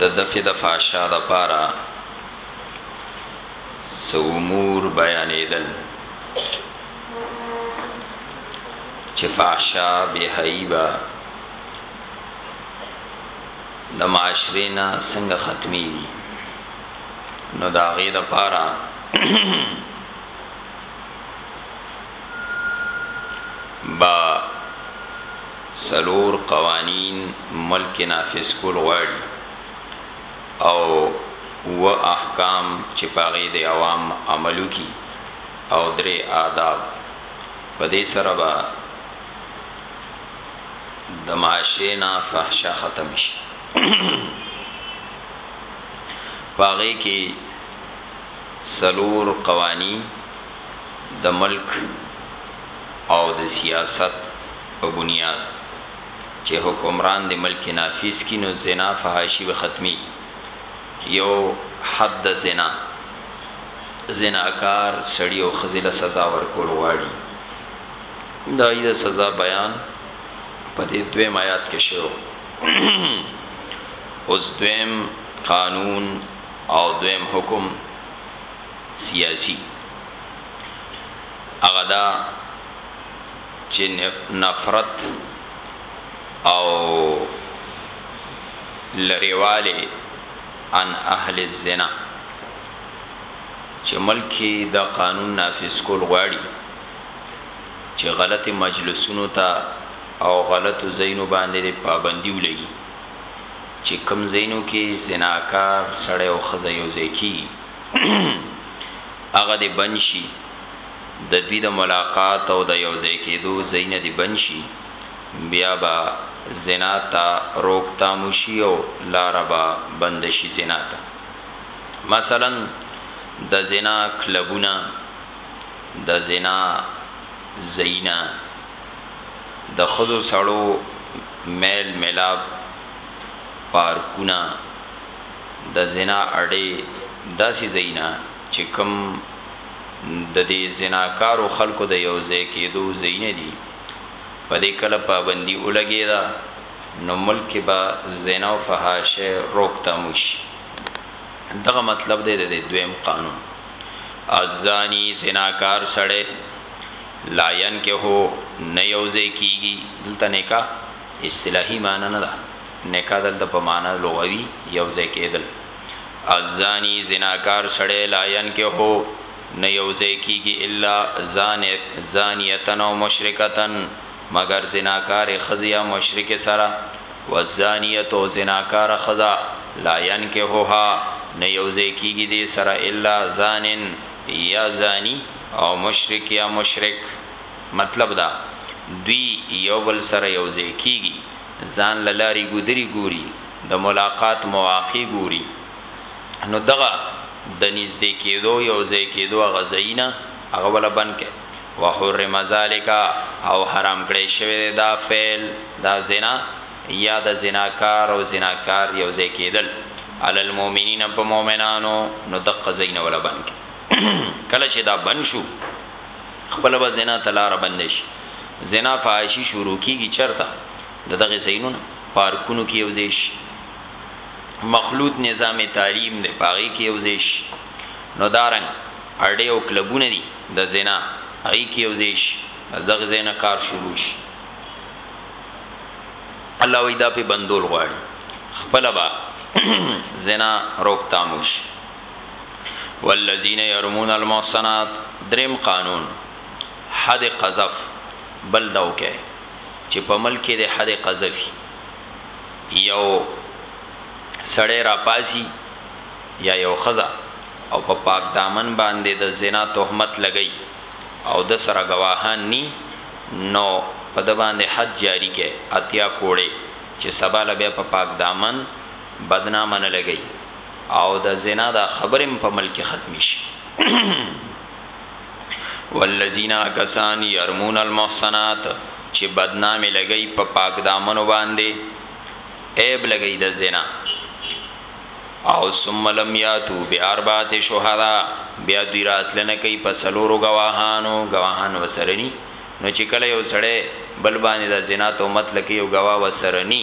د دفع د فحشا د پاره څه امور بیانېدل چې فحشا به حیبا د معاشرې نه څنګه ختمي نو دا غي د پاره با سلور قوانین ملک نافذ کول غواړي او و احکام چې پاغې د عوام عملو کی او درې آداب په دې سره به د معاشره نه فحشا ختم شي پاغې کې سلور قوانین د ملک او د سیاست په بنیاد چه حکمران د ملک نافذ کی نو زنا فحاشی به ختمی یو حد د زنا زناکار سړی او ښځی له سزا ورکول غواړی د هغوی د سزا بیان په دی دویم آیات کی شوی اوس دویم قانون او دویم حکم سیاسی هغه دا چې نفرت او لریواله ان اهل الزنا چې ملک د قانون نافذ کول غواړي چې غلط مجلسونو ته او غلط زینو باندې پابندي ولګي چې کم زینو کې زناکار سړی او خزه یو ځای کی هغه دی بنشي د دوی د ملاقات او د یو ځای کېدو زین دی بنشي بیا با زنا تا روک تاموشي او لاربا بندشي زنا تا مثلا د زنا کلبونه د زنا زینا د خزو سړو میل ملاب پارکونه د زنا اډې داسې ځایونه چې کوم د دې زناکارو خلکو د یو ځای کېدو ځایونه دي، په دې کله پابندي ولګېده، نو ملک کې به زنا او فحاشۍ روکتام وشي. دغه مطلب دی د دې دویم قانون. الزاني، زناکار سړی، لا ینکحو، نه یو ځای کېږي، دلته نکاح اصطلاحي معنی نه ده، نکاح دلته په معنی لغوی یو ځای کیدل الزانی زناکار سړی لا ینکه نه یو ځای کیږي الا زانیت زانیتن او مشرکتن مگر زناکار خزی یا مشرک سره والزانیت او زناکار خزا لا ینکهها نه یو ځای کیږي دی سره الا زانن یا زانی او مشرک یا مشرک مطلب دا دوی یو بل سره یو ځای کیږي ځان له لاري ګودري ګوري د ملاقات مواقع ګوري نو دغه د نږدې کېدو يو ځای کېدو هغه ځايونه هغه ولا بند کړي وحرم ذلک او حرام کړی شوی دی دا فعل دا زنا یا د زناکار او زناکار یو ځای کېدل علی المؤمنین په مؤمنانو نو دغه ځايونه ولا بند کړي کله چې دا بند شو خپله به زنا ته لاره بنده شي. زنا فحاشي شروع کېږي چېرته؟ د دغه ځایونو نه، پارکونو کې یو ځای شي. مخلوط نظام تعلیم دی، په هغې کې یو ځای شي. نو دا رنګ اډې او کلبونه دي د زنا، هغې کې یو ځای شي. بس دغه ځای نه کار شروع شي. الله وایي دا پرې بندول غواړي. خپله به زنا روک تام وشي. والذین يرمون المحصنات دریم قانون حد قذف بل داو کې چې په ملک کې د حد قذف یو سړی را پاسي یا یو خزا او په پا پاک دامن باندې د زنا تهمت لګی او د سره گواهان ني نو په د باندې حد جاری کې اتیا کوړي چې سبا لبه په پا پاک دامن بدنامه نه لګی او د زنا دا خبر هم په ملک ختم شي والذین کسان یرمون المحصنات چې بدنامي لګی په پا پاک دامنو باندې عیب لګی د زنا او ثم لم یاتو باربات شهدا بیا دوی راتلنه کوي په سلورو گواهانو گواهان وسرنی نو چې کله یو سړی بل باندې د زنا تهمت لګی او گواه وسرنی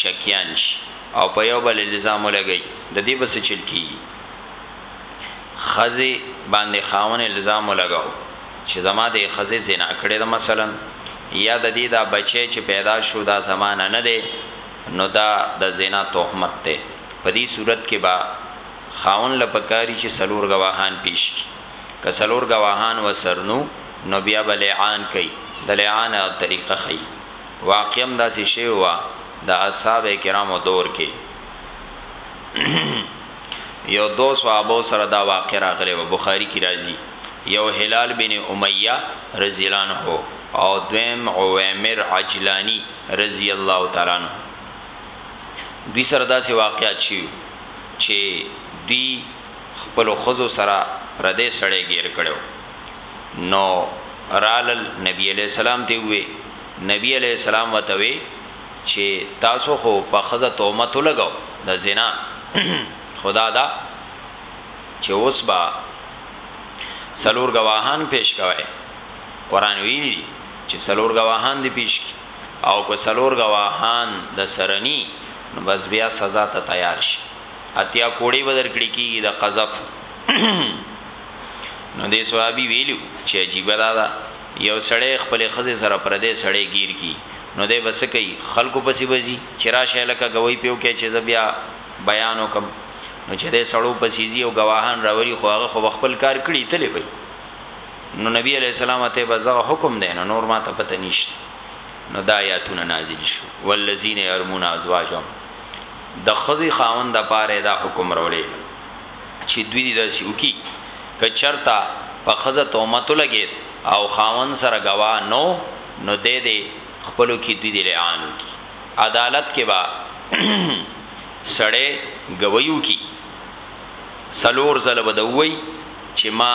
شکیان شي او په یو بل الزام ولګوي د دې به څه چل کیږي ښځې باندې خاوند الزام ولګاو چې زما دې ښځې زنا کړې ده مثلا یا د دې دا بچی چې پیدا شو دا زمانه نه دی نو دا د زنا تهمت دی په دې صورت کې با خاون لپکاري چې سلور گواهان پیش کی که سلور گواهان وسرنو نو بیا به لعان کوي د لعان طریقه خي واقعا داسې شوي وه د اصحاب کرامو دور کې یو دو صحابو سره دا واقع راغلی و بخاری کی راځي یو هلال بن امیه رضی الله عنه او دویم عویمر عجلانی رضی الله تعالی عنه دوی سره داسې واقعات شي چې دوی خپل خزو سره پردې سړې گیر کړو نو رال نبی علیہ السلام ته وی نبی علیه السلام ورته وی چی تاسو خو په ښځه تهمت ولګاو د زنا خو دا ده چی اوس به څلور ګواهان پیش کوی قرآن ویلی دی چی څلور ګواهان دی پیش کی او که څلور ګواهان د سره نی نو بس بیا سزا ته تیار شی اتیا کوړی به درکړی کیږی د قذف نو دې صحابي ویلو چې عجیبه دا ده یو سړی خپل خزه سره پردې سړی گیر کی نو دې بس کوي خلکو پسې بزي چې راشه لکه گوي پیو کې چې زبیا بیان وکم نو چې دې سړو پسې زی او گواهان راوري خو هغه خو خپل کار کړی تلې وي نو نبی علیہ السلام ته بس دا حکم دی نو نور ما ته پته نشته نو دا آیاتونه نازل شو والذین یرمون ازواجهم د خزی خاوند د پاره دا حکم راولې چی دوی دی داسی وکی که چرته په ښځه تهمت ولګید او خاوند سره ګواه نه وو نو دی دی خپلو کی دوی دی لعان وکی عدالت کی به سړی ګوایی وکی څلور ځله به د ووایی چی ما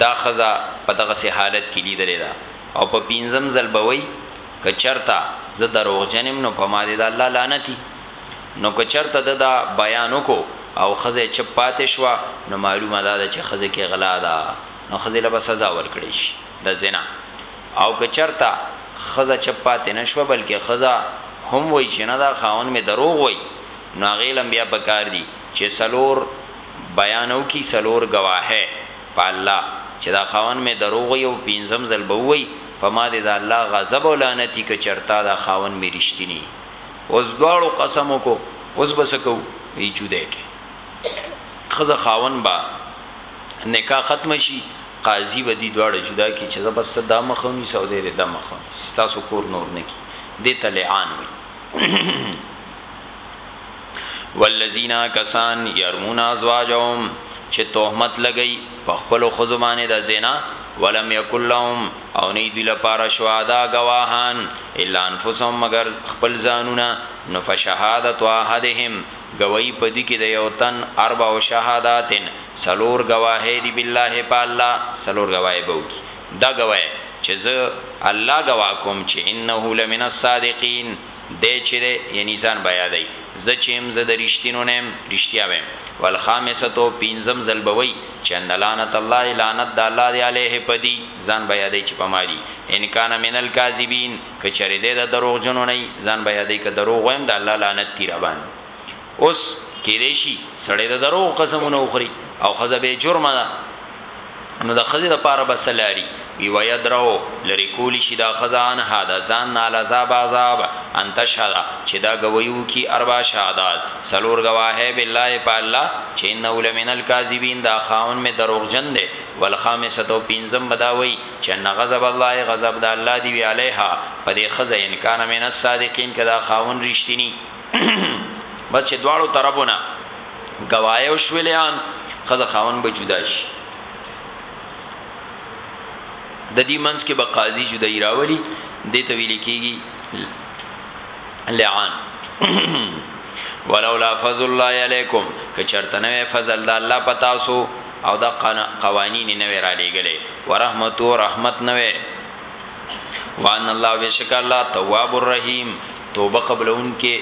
دا ښځه په دغسی حالت کی لیدلی ده او په پنځم ځل به وایی که چرته زه دروغجن یم نو په ما دی د الله لعنت وی. نو که چرته ده دا بیان وکړو او ښځه چپ پاتې شوه نو معلومه دا ده چې ښځه کې غلا ده نو ښځې له به سزا ورکړې شي د زنا او که چرته ښځه چپ پاتې نه شوه بلکې ښځه هم وای چې نه دا خاون مې دروغ وای نو هغې لم بیا په کار دي چې سلور بیانو کی سلور ګواهه په الله چې دا خاون مې دروغ وای او پینځم ځل به وای په ما دې د الله غضب او لعنت که چرتا دا خاون مې رښتینی اوس دواړو قسم وکړو اوس به څه کوو یې جدا کړي ښځه خاوند به نکاح ختم شي قاضي به دي دواړه جدا کړي چې زبست دا مخونی سعودي دې د مخونی تاسو کور نور نه کی دې ته لعان وي والذین کسان یرمون ازواجهم چې تهمت لګی په خپل خزمانه د زنا ولم یکل لهم او نه دی لپاره شهدا گواهان الا انفسهم مگر خپل ځانونه نو فشهادت واحدهم گواہی پدی کې د یو تن اربع شهاداتن سلور گواهی دی بالله په الله سلور گواهی بو کی دا گواهی چې زه الله گواه کوم چې انه لمن الصادقین دی چی دی یعنی ځان به یادوی زه چی یم زه د رشتینو نه یم رشتیا به یم والخامسة او پنځم ځل به وایی چی ان لعنت الله لعنت د الله دی علیه په دی ځان به یادوی چی په ما دی ان کان من الکاذبین که چیری دی د دروغجنو نه یی ځان به یادوی که دروغ وایم د الله لعنت دی راباندی اوس کېدې شي سړی د درو قسمونه وخوري او خزه به جرم ده نو د خزه د پاره بسلاري وی وای درو لری کول شي د خزان ها د ځان نال عذاب عذاب انت شدا چې دا گویو کی اربع شهادت سلور گواه بالله په الله چې انه لمن الکاذبین دا خاون می دروغ جن ده والخامسه تو پینزم بداوی چې ان غضب الله غضب د الله دی وی علیها په دې خزه ان کان من الصادقین کدا خاون رښتینی بس چې دواړو طرفونه گواهی او شولیان خزه خاون به جدا شي د دې منځ کې به قاضي جدای راولي دې ته ویل کېږي لعان ولولا فضل الله علیکم که چرته نه فضل د الله پتا سو او دا قوانین نه را لېګلې ورحمت او رحمت نه وان الله بشک الله تواب الرحیم توبه قبلونکی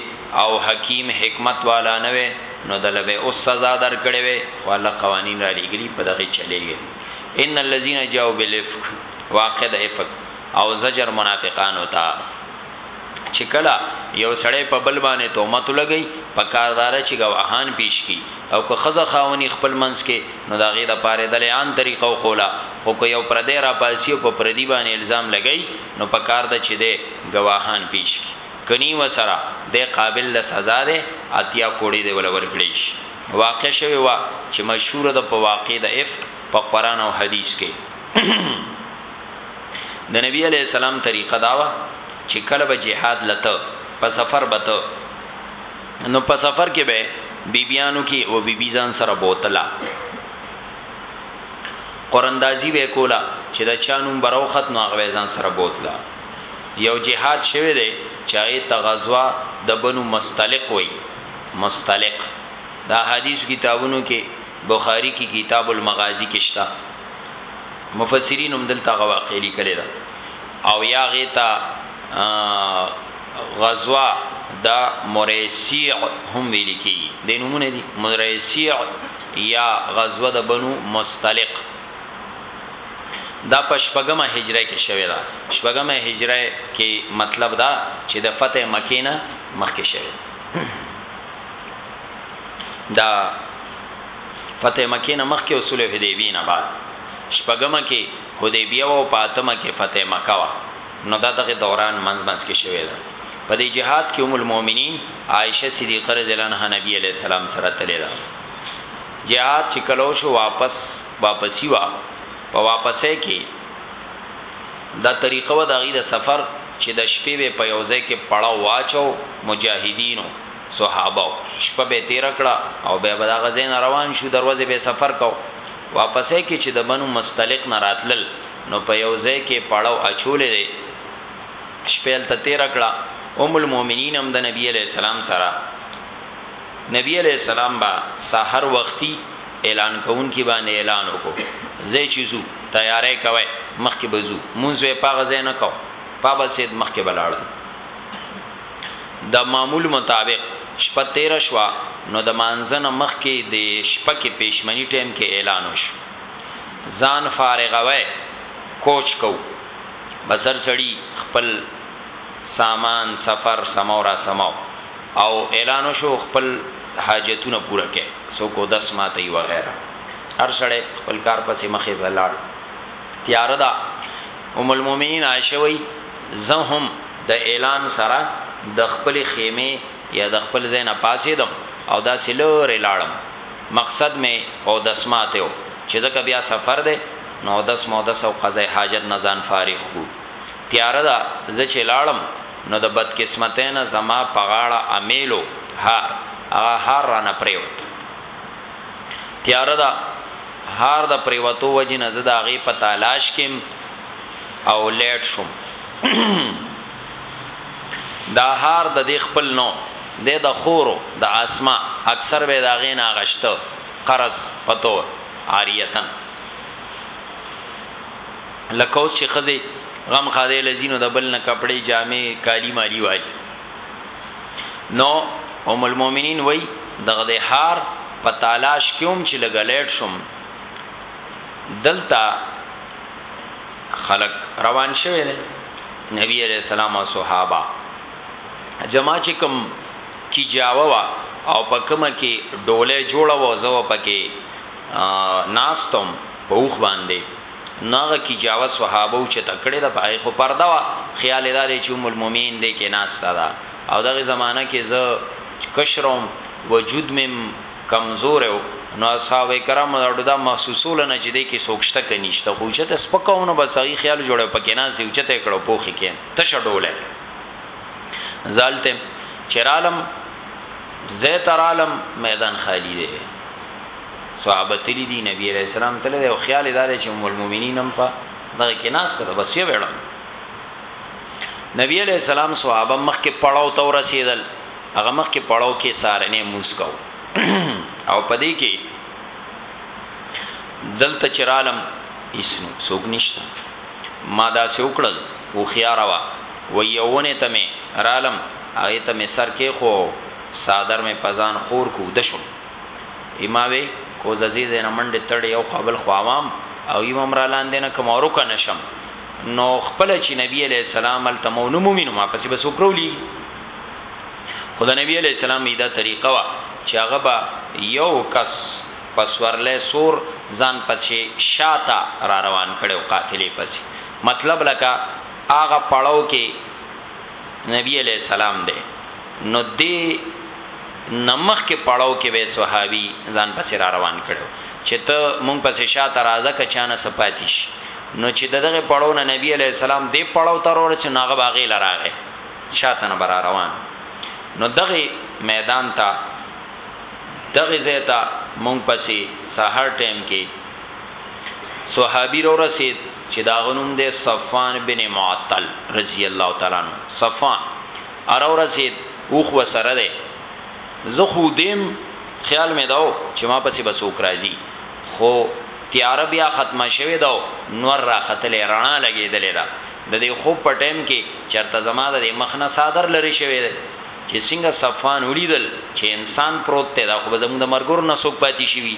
او حکیم حکمت والا نه وی نو د له به اوس سزا درکړی وی خو الله قوانین را لیګلی په دغه چلیږی ان الذين جاءوا بالافك واقع د افک او زجر منافقانو ته چې کله یو سړی په بل باندې تهمت لګی په کاردار چې گواهان پیش کی او که خزه خاونی خپل منس کې نو داغه د پاره د لعان طریقو خولا خو که یو پردی را پاسی او په پردی باندې الزام لګی نو پکار ده چی دی ګواهان پیش کړي کنی وسره دی قابل د سزا دی اتیا کوړی دی وله ورکړی شي واقع شوی وه چی مشهوره ده په واقع د افک په قران او حدیث کی د نبی علی السلام طریقه داوه چی کله به جهاد لته په سفر به ته نو په سفر کې به بیبیانو کې او بیبیزان سره بوتلا قراندازی به کوله چې د چا نوم به راوخت نو هغه به یې ځان سره بوتله. یو جهاد شوی دی چې هغې ته غزوه د بنو مصطلق وایي، مصطلق د احادیثو کتابونو کې بخاري کې کتاب المغازي کې شته، مفسرینو هم دلته هغه واقعه لیکلې ده او یا هغې ته غزوه د مریسیع هم ویل کېږي، دې نومونه دي مریسیع. یا غزوه د بنو مصطلق دا په شپږمه هجره کې شوې ده شپږمه هجره کې مطلب دا چې د فتح مکې نه مخکې شوې دا فتح مکې نه مخکې او صلح حدیبیه نه بعد شپږمه کې حدیبیه او پاتمه کې فتح مکه وا نو دا دغه دوران منځ منځ کې شوې ده په دې جهاد کې ام المؤمنین عائشه صدیقه رضی الله عنها نبی علیه السلام سره تللی ده جهاد چې کلو شو واپس واپسی وا په واپسې کې دا طریقه و د غي د سفر چې د شپې به په یوځای کې پړاو واچو مجاهدینو صحابه شپه به تیر کړه او به بدا غزین روان شو دروازه به سفر کو واپسې کې چې د بنو مستلق نه راتلل نو په یوځای کې پړاو اچولې شپه هلته تیر کړه ام المؤمنین هم د نبی علی السلام سره نبی علی السلام با سحر وختي اعلان کون کی باندې اعلان وکړو زې چیزو تیارې کوي مخکې بزو مونږ به پاغه زې نه کو پابا سید مخکې بلاړ د معمول مطابق شپه 13 شوا نو د مانزنه مخکې د شپه کې پېشمنی ټیم کې اعلان وشو ځان فارغوي کوچ کو بس هر سړي خپل سامان سفر سماو را سماو او اعلان وشو خپل حاجتونه پوره کړئ څوک اودس ماته یی وغیره هر سړی خپل کار پسې مخې ته لاړ تیاره ده ام المؤمنین عائشه وی زه هم د اعلان سره د خپل خیمه یا د خپل زین پاسیدم او دا سلور لاړم مقصد می او دسماته چې زکه بیا سفر ده نو اودس مودس او قضاء حاجت نه ځان فارغ کړو تیاره ده زه چې لاړم نو د بدقسمتۍ نه زما په غاړه امیلو هار هغه هار رانه پریوت تیاره ده هار د پریوتو وجې نه زه د هغې په تالاش کېم او لیټ شوم دا هار د دې خپل نو د د خورو د اسما اکثر به دا غینا غشته قرض پتو عاریتن لکه اوس چې خزه غم خاده لذینو د بل نه کپڑے جامې کالی مالی والی نو ام المؤمنین وای دغه د هار په تالاش کوم چې لګلیټ شم دلتا خلق روان شوه دی نبی علیہ السلام او صحابه جما چې کوم کی جاوا او پکمه کې ډوله جوړه و زو پکې ناست وم په اوښ باندی نو هغه کی جاوه صحابه او چته کړی ده په هغی خو پرده وه خیال یی دادی چی ام المومین دی کی ناسته ده او دغی زمانه کی زه کشر وم وجود می هم کمزوری وو نو صحابه کرامو دا ډودا محسوسوله نه چی دی کی څوک شته که نشته خو اوچته سپکه وه نو بس هغی خیال جوړه او پکی ناست دی اوچته یی کړو په اوښ کی کیناست تشه ډوله زه هلته چی رالم ځای ته رالم میدان خالی دی. صحابه تللی دی نبی علیه السلام تللی دی او خیال یې دا دی چې ام المؤمنین هم په دغه کې ناسته ده بس یې وړه نبی علیه السلام صحابه مخکې پړاو ته ورسېدل هغه مخکې پړاو کې سارنې مونږ کو او پدې کې دلته چرالم اسنو سوق نشته ما دا سوکړل او خياروا و یوونه ته می رالم هغه ته می سر کې خو څادر مې په ځان خور کو وده شوم ايما وې کوزځې ځای نه منډې تړې يو خوا بل خوا وام او ايما هم را لاندې نه کوم ورکه نه شم نو خپل چې نبی عليه السلام هلته مو نه مومي نو ما پسې بس وکرولي خو د نبی عليه السلام دا طریقه وا چې هغه به یو کس پسورلې سور ځان پسې شاته را روان کړو قافلې پسې مطلب لکه هغه پړاو کې نبی علیه السلام دی نو دی نمخ کې پړاو کې به صحابي ځان پسې را روان کړو چې ته مونږ پسې شاته راځه که چانه سپاتیش نو چې دغه پړاو نه نبی علی السلام دې پړاو تر ورسې ناغه باغې لراغه شاته نه برا روان نو دغه میدان ته دغه زیتا مونږ پسې سحر ټیم کې صحابي رو رسید چه دهغه نوم دی صفوان بن معطل رضی الله تعالی عنه صفوان هره ورځ اوښ ورسره دی زه خو وده یم خیال می دا وو چه ما پسی به څوک راځی خو تیاره بیا ختمه شوی ده او نور راختلی رڼا لګیدلی ده ددی خوب په ټایم کی چرته زما ددی مخ نه څادر لری شوی دی چه څنګه صفوان ولیدل چه انسان پروت دی دا خو به زموږ د ملګرو نه څوک پاتی شوی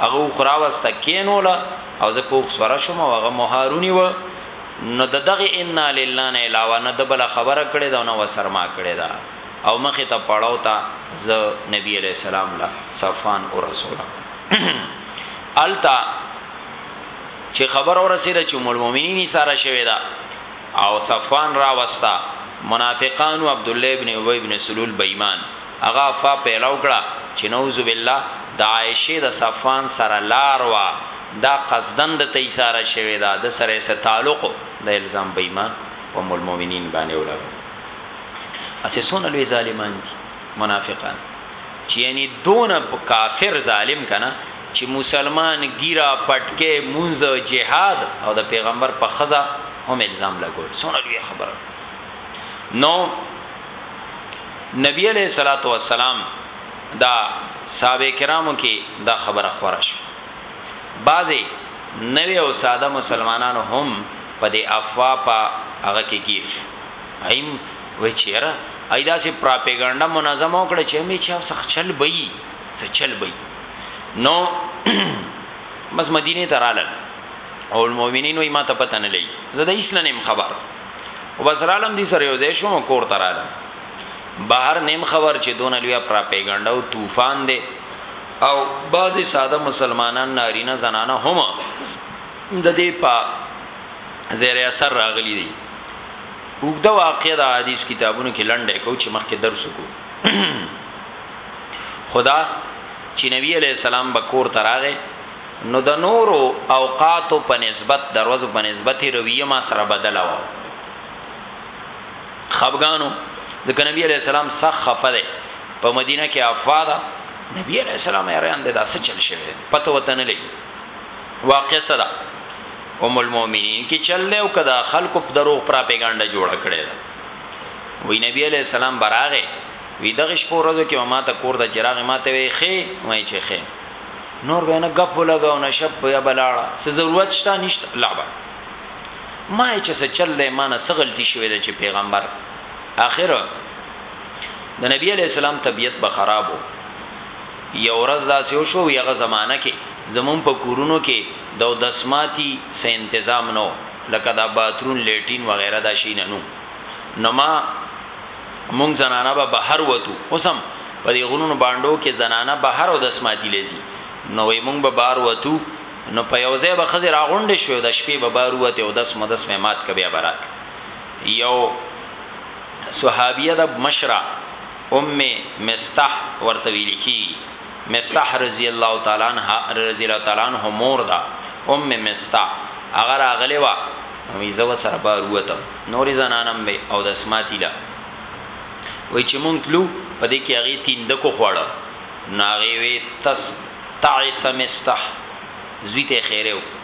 هغه اوښ راوسته کینول او زه په اوښ سوره شوم او هغه مهارونی و نو د دغه انا لله نه علاوه نه دبل خبره کړی دا نه وسرما کړی دا او مخه ته پړاو تا زه نبی علی السلام له صفان او رسول التا چې خبر اورسیده چې مول مؤمنین ساره شوی دا او صفوان را وستا منافقان او عبد الله ابن ابي ابن سلول بېمان هغه افوا پیلو کړه چی نعوذ بالله د عائشه د صفوان سره لار وه دا قصدا ده ته اشاره شوی ده ده سره یې څه تعلق و دا الزام به ایمان په ام المؤمنین باندې ولګو اسې څونه لوی ظالمان دي منافقان چې یعنی دون کافر ظالم کنه چې مسلمان ګیرا پټکه مونږ جهاد او د پیغمبر په خزا هم الزام لګول څونه لوی خبره نو نبی علیہ الصلوۃ والسلام دا صحابه کرامو کې دا خبره خورا شو بعضی نوې او ساده مسلمانانو هم په دې افوا په هغه کې گیر شو ایم و چیرې ایدا سي پراپګاندا منظمه وکړه چې می چا سخ چل بئی څه چل بئی نو بس مدینه ته رالل او المؤمنین وای ما ته پته نه لګي زه د اسلام خبر وبسرالم دي سره یو ځای شوم کور ترالم بهر نیم خبر چې دون لویا پراپیګاندا او طوفان دی او بعضی ساده مسلمانان نارینه زنانه هم د دې په زیر اثر راغلي دي وګدا واقع د حدیث کتابونو کې لنډه کو چې مخکې درس کو خدا چې نبی علی السلام بکور تراغه نو د نورو اوقاتو په نسبت، د ورځو په نسبت یې رویه ما سره بدله وه. خپګان و، ځکه نبي علیه السلام سخت خفه دی. په مدینه کې افوا ده، نبي علیه السلام حیران دی دا څه چل شوی دی، پته ورته نه لګي. واقع څه ده؟ ام المؤمنین کې چل دی او که د خلکو په دروغ پراپیګانډه جوړه کړې ده. وی نبی علیہ السلام براغه وی دغه شپه ورځو کې ما ته کور د چراغ ما ته وی خې وای چې خې نور به نه غپ لګاو نه شپ یا بلاړه څه ضرورت شته نشته لعبه ما چې څه چل دی ما نه سغلتی شوې ده چې پیغمبر اخر د نبی علی السلام طبیعت به خرابو یو ورځ داسې وشو یغه زمانہ کې زمون په کورونو کې د دسماتی سه تنظیم نو لکه دا باترون لیټین وغیرہ دا شي نه نو نو ما مونږ زنانه به بهر وتو اوسم په دې غرونو باندو کې زنانه بهر او د سماعتي لذي نو وي مونږ به بار وتو نو په یو ځای به خزر اغونډې شو د شپې به بار وته او داس مدس مې مات ک بیا برات یو صحابیه د مشرا ام مستح ورته ویل کی مستح رضی الله تعالی عنها رضی الله تعالی عنہ مور دا ام مستح اگر اغلی وا وی زو سره بار وته نورې زنان هم وې او د اسماء تیله وایي چې مونږ تلو په دې کې هغې تیندکو خوړه نو هغې وې تس تعس مستح زوی ته خیره وکړو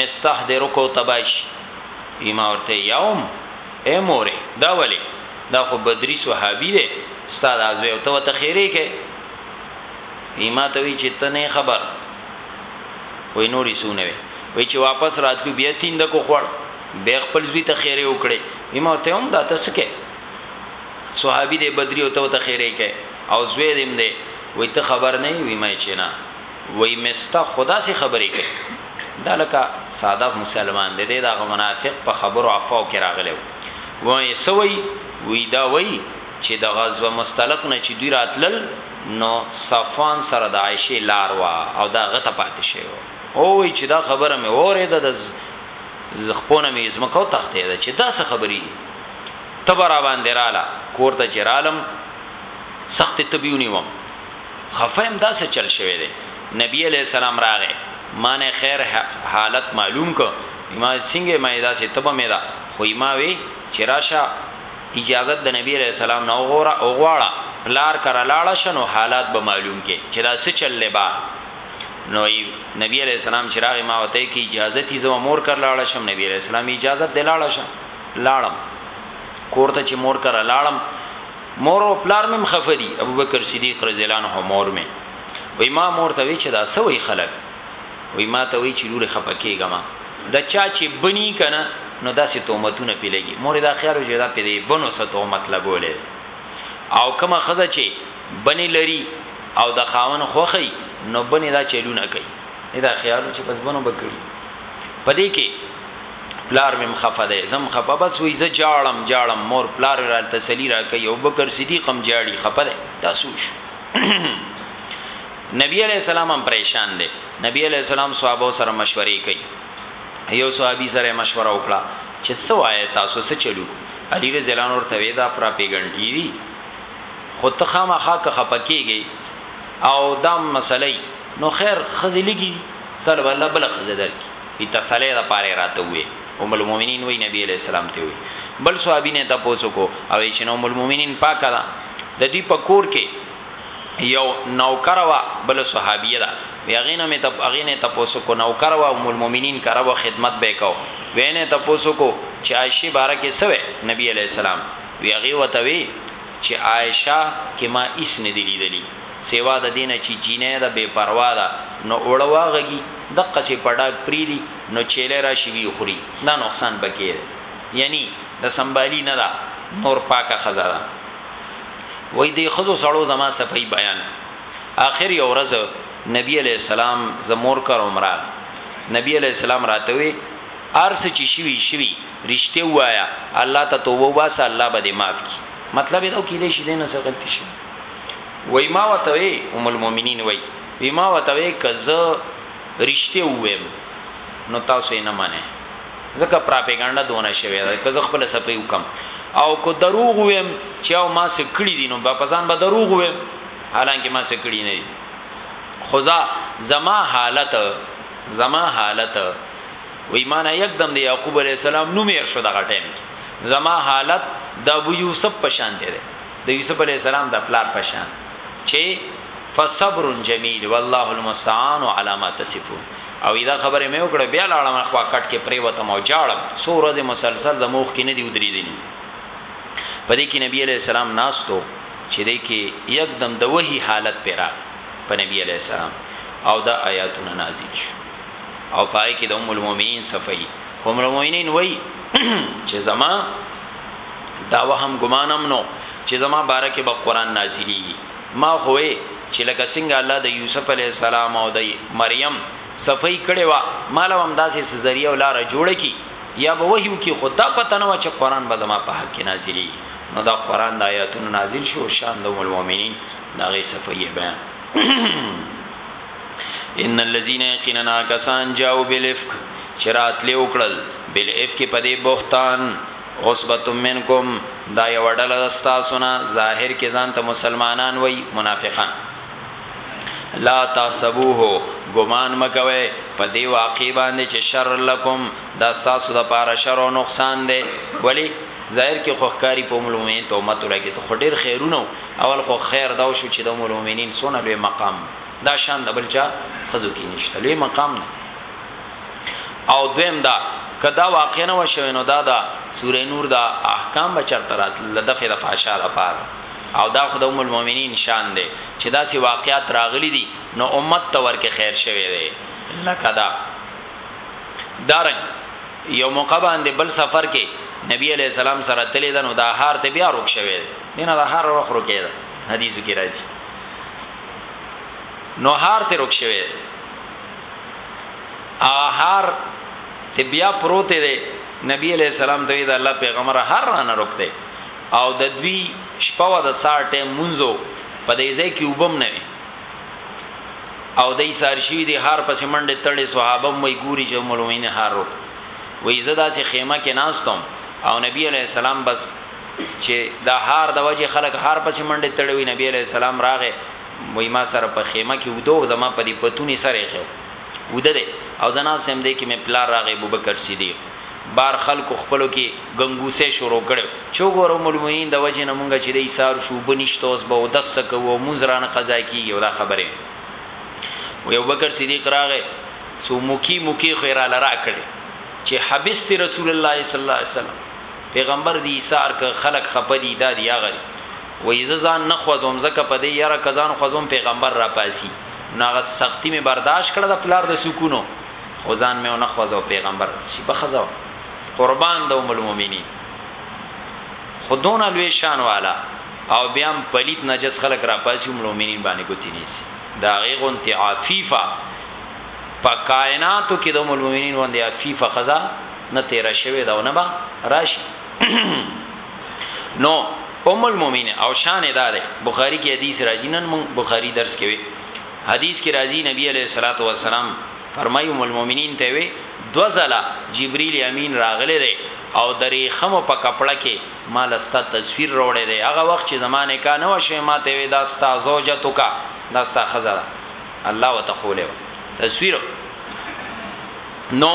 مستح دې رکو تبایش وی ما ورته یوم اے مورې دا ولې دا خو بدری صحابي دی ستا د ازوی او ته ته خیره کې ایما ته وی چې ته نه خبر وای نورې سونه وی وی چې واپس راتلو بیا تیند کو خوړ بیا خپل زوی ته خیره وکړي ایمه ته هم دا تاسو کې صحابي دی بدري او ته ته خیره کې او زوی دیم دی وای ته خبر نه وی مې چې نه وای مستا خدا سي خبرې کې دا لکه ساده مسلمان دی دا غو منافق په خبرو عفو کې راغلو وای سوي وی دا وای چې د غزوه مستلق نه چې دوی راتلل نو صفان سره د عائشه لار وا او دا غته پاتې شوی او وی چې دا خبره مې اوره د زخپونه می زمکو تخته ده چې دا څه خبرې تبر باندې رااله کوړه چرالم سخت تبيونی وم خفهم دا څه چل شوی دی نبی علی السلام راغې مانه خیر حالت معلوم کو ما څنګه ما دا څه تبه مې دا خو ما وی چې راشه اجازه د نبی علی السلام نو غوړه او غواړه پلار کرالاړه شنو حالات به معلوم کې چې دا څه چل لبا نو نبی علیہ السلام چې راغی ما وته کی اجازه تی زو مور کر لاړ شم نبی علیہ السلام اجازه د لاړ شم لاړم کورته چې مور کر لاړم مور او پلار مم خفدي ابوبکر صدیق رضی الله عنه مور می وای ما مور ته وی چې دا سوې خلک وای ما ته وی چې لور خپکیګه ما د چا چې بنی کنه نو داسې تومتونه پیلېږي مور دا خیال وجه دا پیلې بنو څه تومت لګولې او کومه ښځه چي بنې لري او د خاوند خوښه يي نو بنې دا چلونه کوي دې دا خيال وو چي بس بنو به کړي په دې کي پلار مم خفه ده زم خفه بس وي زه جاړم جاړم مور پلار را تسلی را کوي او بکر صدیق هم جاړي خفه ده دا سوچ نبی علیہ السلام هم پریشان دي نبی علیہ السلام صحابه سره مشورې کوي یو صحابي سره مشوره وکړه چې څه وایې تاسو څه چلو علي رضی الله عنه ورته وی دا فرا پیګنډی دي خو ته خامخا که خپکیږي او دا مسلې نو خیر خزلګي تل ولا بل خزدر کی ای تسلی دا پاره راته وي ام المؤمنین وی نبی علیہ السلام ته وی بل صحابین ته پوسو کو او چې نو ام المؤمنین پاکه ده د دې پکور کې یو نوکر وه بل صحابیه ده وی هغه نه مې ته هغه نه تاسو کو نوکر وه ام المؤمنین کره وه خدمت به کو وینه تاسو کو چې عائشه بارکه سوې نبی علی السلام وی هغه وتوی چې عائشه کما اس نه دی لیدلی سیوا د دینه چې جینې ده بے پروا ده نو اوړه واغږي دقه چې پډاګ پریدي نو چیلې راشي وی خوري دا نقصان بکیر یعنی د سنبالی نه دا نور پاکه خزا ده وای دی خزو سړو زما صفای بیان اخر یو ورځ نبی علی السلام زمور کر عمره نبی علی السلام راته وی ارس چې شوی شوی رښتیا وایا الله ته توبه واسه الله به دې معاف کی مطلب دا کې دې شي دې نه څه غلطی شي وای ما وته وی ام المؤمنین وای وی ما وته وی کزه رښتیا ویم نو تاسو یې نه مانه ځکه پراپګاندا دونه شوی دی که زه خپل سپي وکم او کو دروغ ویم چې او ما سې کړی دي نو په ځان به دروغ ویم حالانکه ما سې کړی نه دي خدا زما حالت زما حالت و ایمان یکدم دی یعقوب علی السلام نو مې شو دغه ټیم زما حالت د ابو یوسف پشان دی د یوسف علی السلام د پلار پشان چې فصبر جمیل والله المستعان علامات صفون او دا خبره مې وکړه بیا لاړم اخوا کټ کې پریوتم او جاړم څو ورځې مسلسل د موخ کې نه دی ودرېدلی په دې کې نبی علی السلام ناستو چې دې کې یکدم د وਹੀ حالت پیرا په نبی علی السلام او دا آیاتونه نازل شو او پای کې د ام المؤمنین صفای ام المؤمنین وای چې زما دا وهم ګمانم نو چې زما بارکه به قران نازلی ما خو وې چې لکه څنګه الله د یوسف علیه السلام او د مریم صفای کړي وا مالو هم داسې سزریه او لار جوړه کی یا به وحیو کی خدا پته نه و چې قران به زما په حق نازلی نو دا قران د آیاتونو نازل شو شان د المؤمنین دا غي صفای بیان ان الذين يقيننا كسان جاءوا بالافك چرات له وکړل بالافك په دې بوختان عصبة منکم دا یوه ډله ده ستاسو نه، ظاهر کې ځان ته مسلمانان وایي منافقان. لا تحسبوه ګمان مه کوئ په دې واقع باندې چې شرًا لکم دا ستاسو لپاره شر او نقصان دی، ولې؟ ظاهر کې خو ښکاري په ام المؤمنین تهمت ولګېد، خو ډېر خیرونه وو، اول خو خیر دا وشو چې د ام المؤمنین څونه لوی مقام وو، دا شان د بل چا ښځو کې نشته، لوی مقام دی. او دویم دا کدا واقع نه وشوي نو دا دا سوره نور دا احکام بچرته راتل لدفع د فحشا لپاره او دا خدای ام المؤمنین شان دی چې دا سی واقعات راغلي دي نو امت ته ورکه خیر شوی دی لکه دا دارن یو موقع باندې بل سفر کې نبی علی السلام سره تللی دنو دا هار ته بیا روک شوی دی دینه دا هار روخ روکې ده حدیثو کې راځي نو هار ته روک شوی دی هغه هار ته بیا پروت دی نبی علیہ السلام ته دا الله پیغمبر هر رانه رک دی او د دوی شپه و د سار ټیم منځو په دې ځای کې وبم نه وي او دای سار شي دي هار پسې منډه تړي صحابه مې ګوري چې مولوین هار رک وې زدا سي خیمه کې ناستم او نبی علیہ السلام بس چې دا هار د وجه خلک هار پسې منډه تړوي نبی علیہ السلام راغې وایي ما سره په خیمه کې اوده و، زما په دې پتوني سر ایښی و، اوده دی او زه ناست یم، دې کې مې پلار راغی ابوبکر صدیق بار خلکو خپلو کې ګنګوسې شروع کړې و، چې وګوره ام المؤمنین د وجې نه مونږ چې دی ایسار شو اوبه نشته اوس به اودس څه کوو او مونځ رانه قضا کیږي او دا خبرې مې وې، ابوبکر صدیق راغی څو موکې موکې خو یې راله راکړې چې حبست رسول الله صلی الله علیه وسلم، پیغمبر دې ایسار کړ، خلک خپه دي، دا دي هغه دي. وایي زه ځان نه خوځوم ځکه په دې یره که ځان خوځوم پیغمبر راپاڅي نو هغه سختی مې برداشت کړه د پلار د سکونو خو ځان مې ونه خوځو پیغمبر شي په خزو قربان د ام المؤمنین خودونه لوی شان والا او بیا هم پلیت نجس خلق را پاسي ام المؤمنین باندې ګوتی نیسی دا غیغون تی عفیفه په کائناتو کې د ام المؤمنین باندې عفیفه خزا نه تیر شوی دا نه با راشي نو ام المؤمنین او شان ادا ده بخاری کې حدیث راځي نن مون بخاری درس کې وي حدیث کې راځي نبی علیہ الصلوۃ والسلام فرمایي ام المؤمنین ته وي دوزلا جبرئیل امین راغله ده او درې خم په کپړه کې مال استا تصویر روړې ده هغه وخت چې زمانه کا نه وشه ما ته وي دا استا زوجه تو کا دا استا خزره الله وتخوله تصویر نو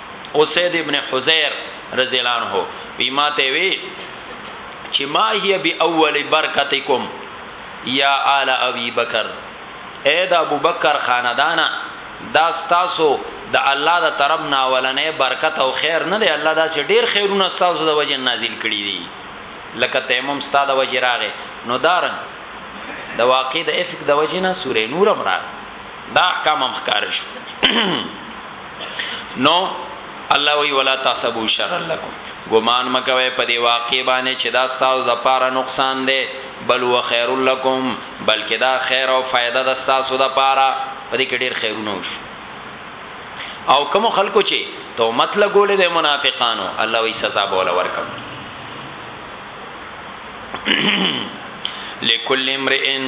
اسید ابن حذیر رضی الله عنه وی ما ته وی چې ما هي بی اول برکتکم یا آل ابي بکر اے د ابو بکر خاندان دا ستاسو د الله د طرف نه اولنې برکت او خیر نه دی الله دا سي ډیر خیرونه ستاسو د وجه نازل کړي دي لکه تیمم ستاسو د وجه راغې نو دارن د واقع د افق د وجه نه سورې نورم راغې دا احکام هم ښکار شو نو الله وی ولا تحسبوا شر لكم ګمان مکوي په دی واقع باندې چې دا ستاسو د پاره نقصان دی بل هو خير لكم بلکې دا خیر او فائدہ د ستاسو د پاره په دې کې ډیر خیرونه وشو او کوم خلکو چې تو مطلب ګولې د منافقانو الله وی سزا بوله ورکم لکل امرئن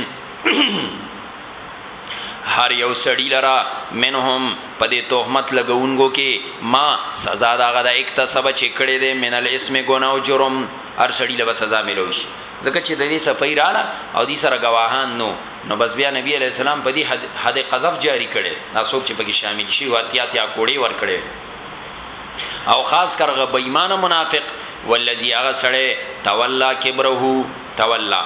هر یو سړی لرا منهم په دې تهمت لګونګو کې ما سزا دا غدا اکتسب چې کړي دې من الاسم ګنا او جرم هر سړی له سزا ملو شي ځکه چې د دې صفای رااله او دې سره گواهان نو نو بس بیا نبی علی السلام په دې حد قذف جاری کړي دا څوک چې پکې شامل شي واتیا تیا کوړی ور کړي او خاص کرغه بېمانه منافق والذي اغسړې تولا کبره تولا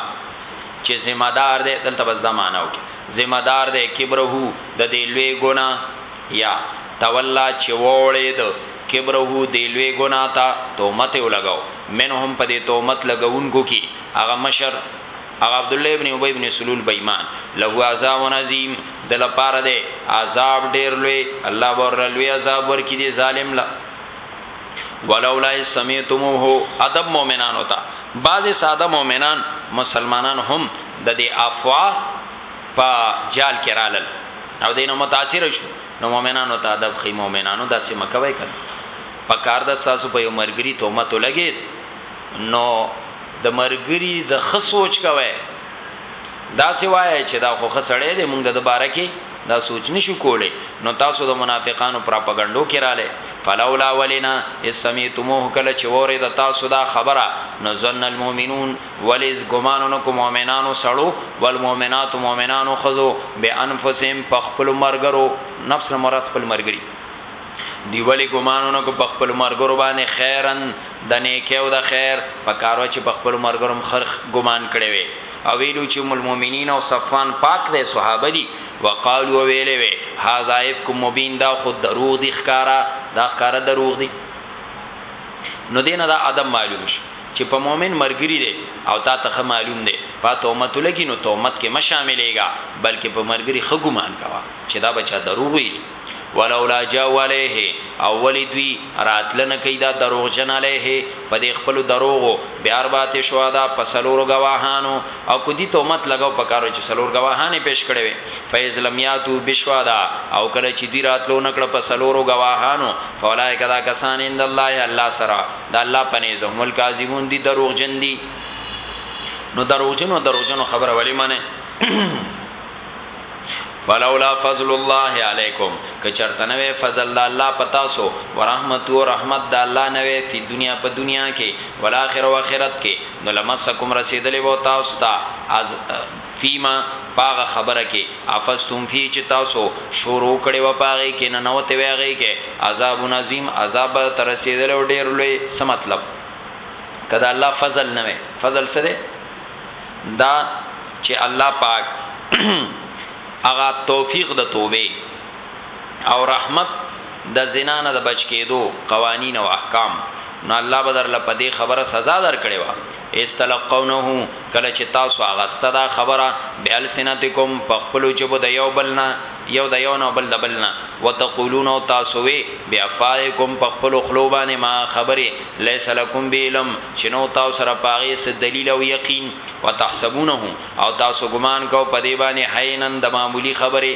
چه ذمه دار دی دلته بس دا معنی وکړي ذمه دار دی کبره د دې لوی ګنا یا تولا چه وړې د کبره دې لوی ګنا ته تومت ولګاو منهم په دې تومت لګونکو کی هغه مشر هغه عبد الله ابن ابي ابن سلول بېمان له عذاب عظیم دل پاره دی عذاب ډیر لوی الله ور لوی عذاب ور کی دی ظالم لا ولولا سمیتموه ادب مؤمنان وتا بعض ساده مؤمنان مسلمانان هم د دې افوا په جال کې رالل او دینه متاثر شو نو مؤمنانو ته ادب خې مؤمنانو داسې مکوي کړه په کار د ساسو په یو مرګري تهمت لګید نو د مرګري د خسوچ کوي داسې وایه چې دا خو ښه سړی دی، موږ د ده باره کې دا سوچ نه شو کولی، نو تاسو د منافقانو پراپګنډو کې رالی، فلولا ولې نه، اذ سمعتموه کله چې واورېده تاسو دا خبره، نو ظن المؤمنون ولې ګمان ونه کړو مؤمنانو سړو، والمؤمنات مؤمنانو ښځو، بأنفسهم په خپلو مرګرو، نفس نه مراد خپل مرګري. دوی ولی ګمانونه کو په خپل مرګرو باندې خیرن د نیکی او د خیر په کارو چې په خپل مرګرو خرخ ګمان کړي وي او ویلو چې مل مؤمنین او صفوان پاک دی صحابه دي وقالو ویلې وي هاذا افکم مبین دا خود دروغ دي ښکارا دا ښکارا دروغ دي نو دینه دا ادم معلوم شي چې په مؤمن مرګري دی او تا ته معلوم دی په تومت لګي نو تومت کې مشاملېګا بلکې په مرګري خګومان کوا چې دا بچا دروغ وي ولولا جاءوا علیه او ولی دوی راتلنه کوي دا دروغجن علیه په دې خپل دروغو بیاربات شهدا په سلور گواهانو او کو دي تهمت لګاو په کارو چې سلور گواهانې پیش کړي وي فیز لم یاتو بشهدا او کله چې دوی راتلو نکړه په سلور گواهانو فولای کدا کسان اند الله الله سرا دا الله پنه زهم الکاذبون دي دروغجن دي نو دروغجن او دروغجن خبره ولی معنی فلولا فضل الله علیکم که چرته نه وي فضل د الله پتا سو ورحمت او رحمت د الله نه وي په دنیا په دنیا کې ولآخر او آخرت کې نو لمسکم رسیدلې وو تاسو ته از فیما پاغه خبره کې افستم فی چې تاسو شروع کړي و پاغه کې نه نوته ویږي کې عذاب نظیم عذاب تر رسیدلې ډیر لوی څه مطلب کدا الله فضل نه وي فضل سره دا چه الله پاک هغه توفیق د توبه او رحمت د زنا نه د بچ کېدو قوانین او احکام نو الله بدر له پدې خبره سزا درکړې وا استلقونه کله چې تاسو هغه ستدا خبره بیل سنتکم په خپل جبو د یو بلنا یو د یو نه او بل د بل نه. وتقولون او تاسو وی بافواهکم په خپلو خلو باندې ما هغه خبرې لیس لکم به علم چې نه وو تاسو سره په هغې څه دلیل او یقین وتحسبونه او تاسو ګمان کوئ په دې باندې هینا د معمولي خبرې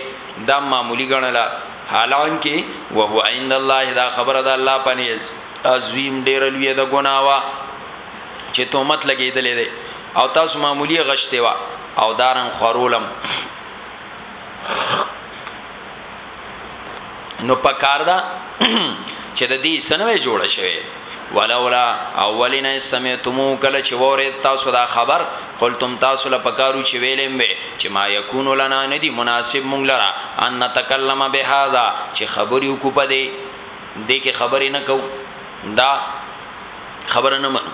دا هم معمولي ګڼله حالانکه وهو عند الله دا خبره د الله په نزد عظیم ډېره لویه ده ګناه وه چې تهمت لګېدلی دی او تاسو معمولي غشتې وه او دارنګ خورولم. نو پکار دا چې د دې سنوي جوړ شوی ولولا اولین سمعتمو کله چې وره تاسو دا خبر قلتم تاسو له پکارو چې ویلم به چې ما یکون لنا ندی مناسب مونږ لرا ان نتکلم بهذا چې خبرې وکړو پدې دې کې خبرې نه کو دا خبره نه منو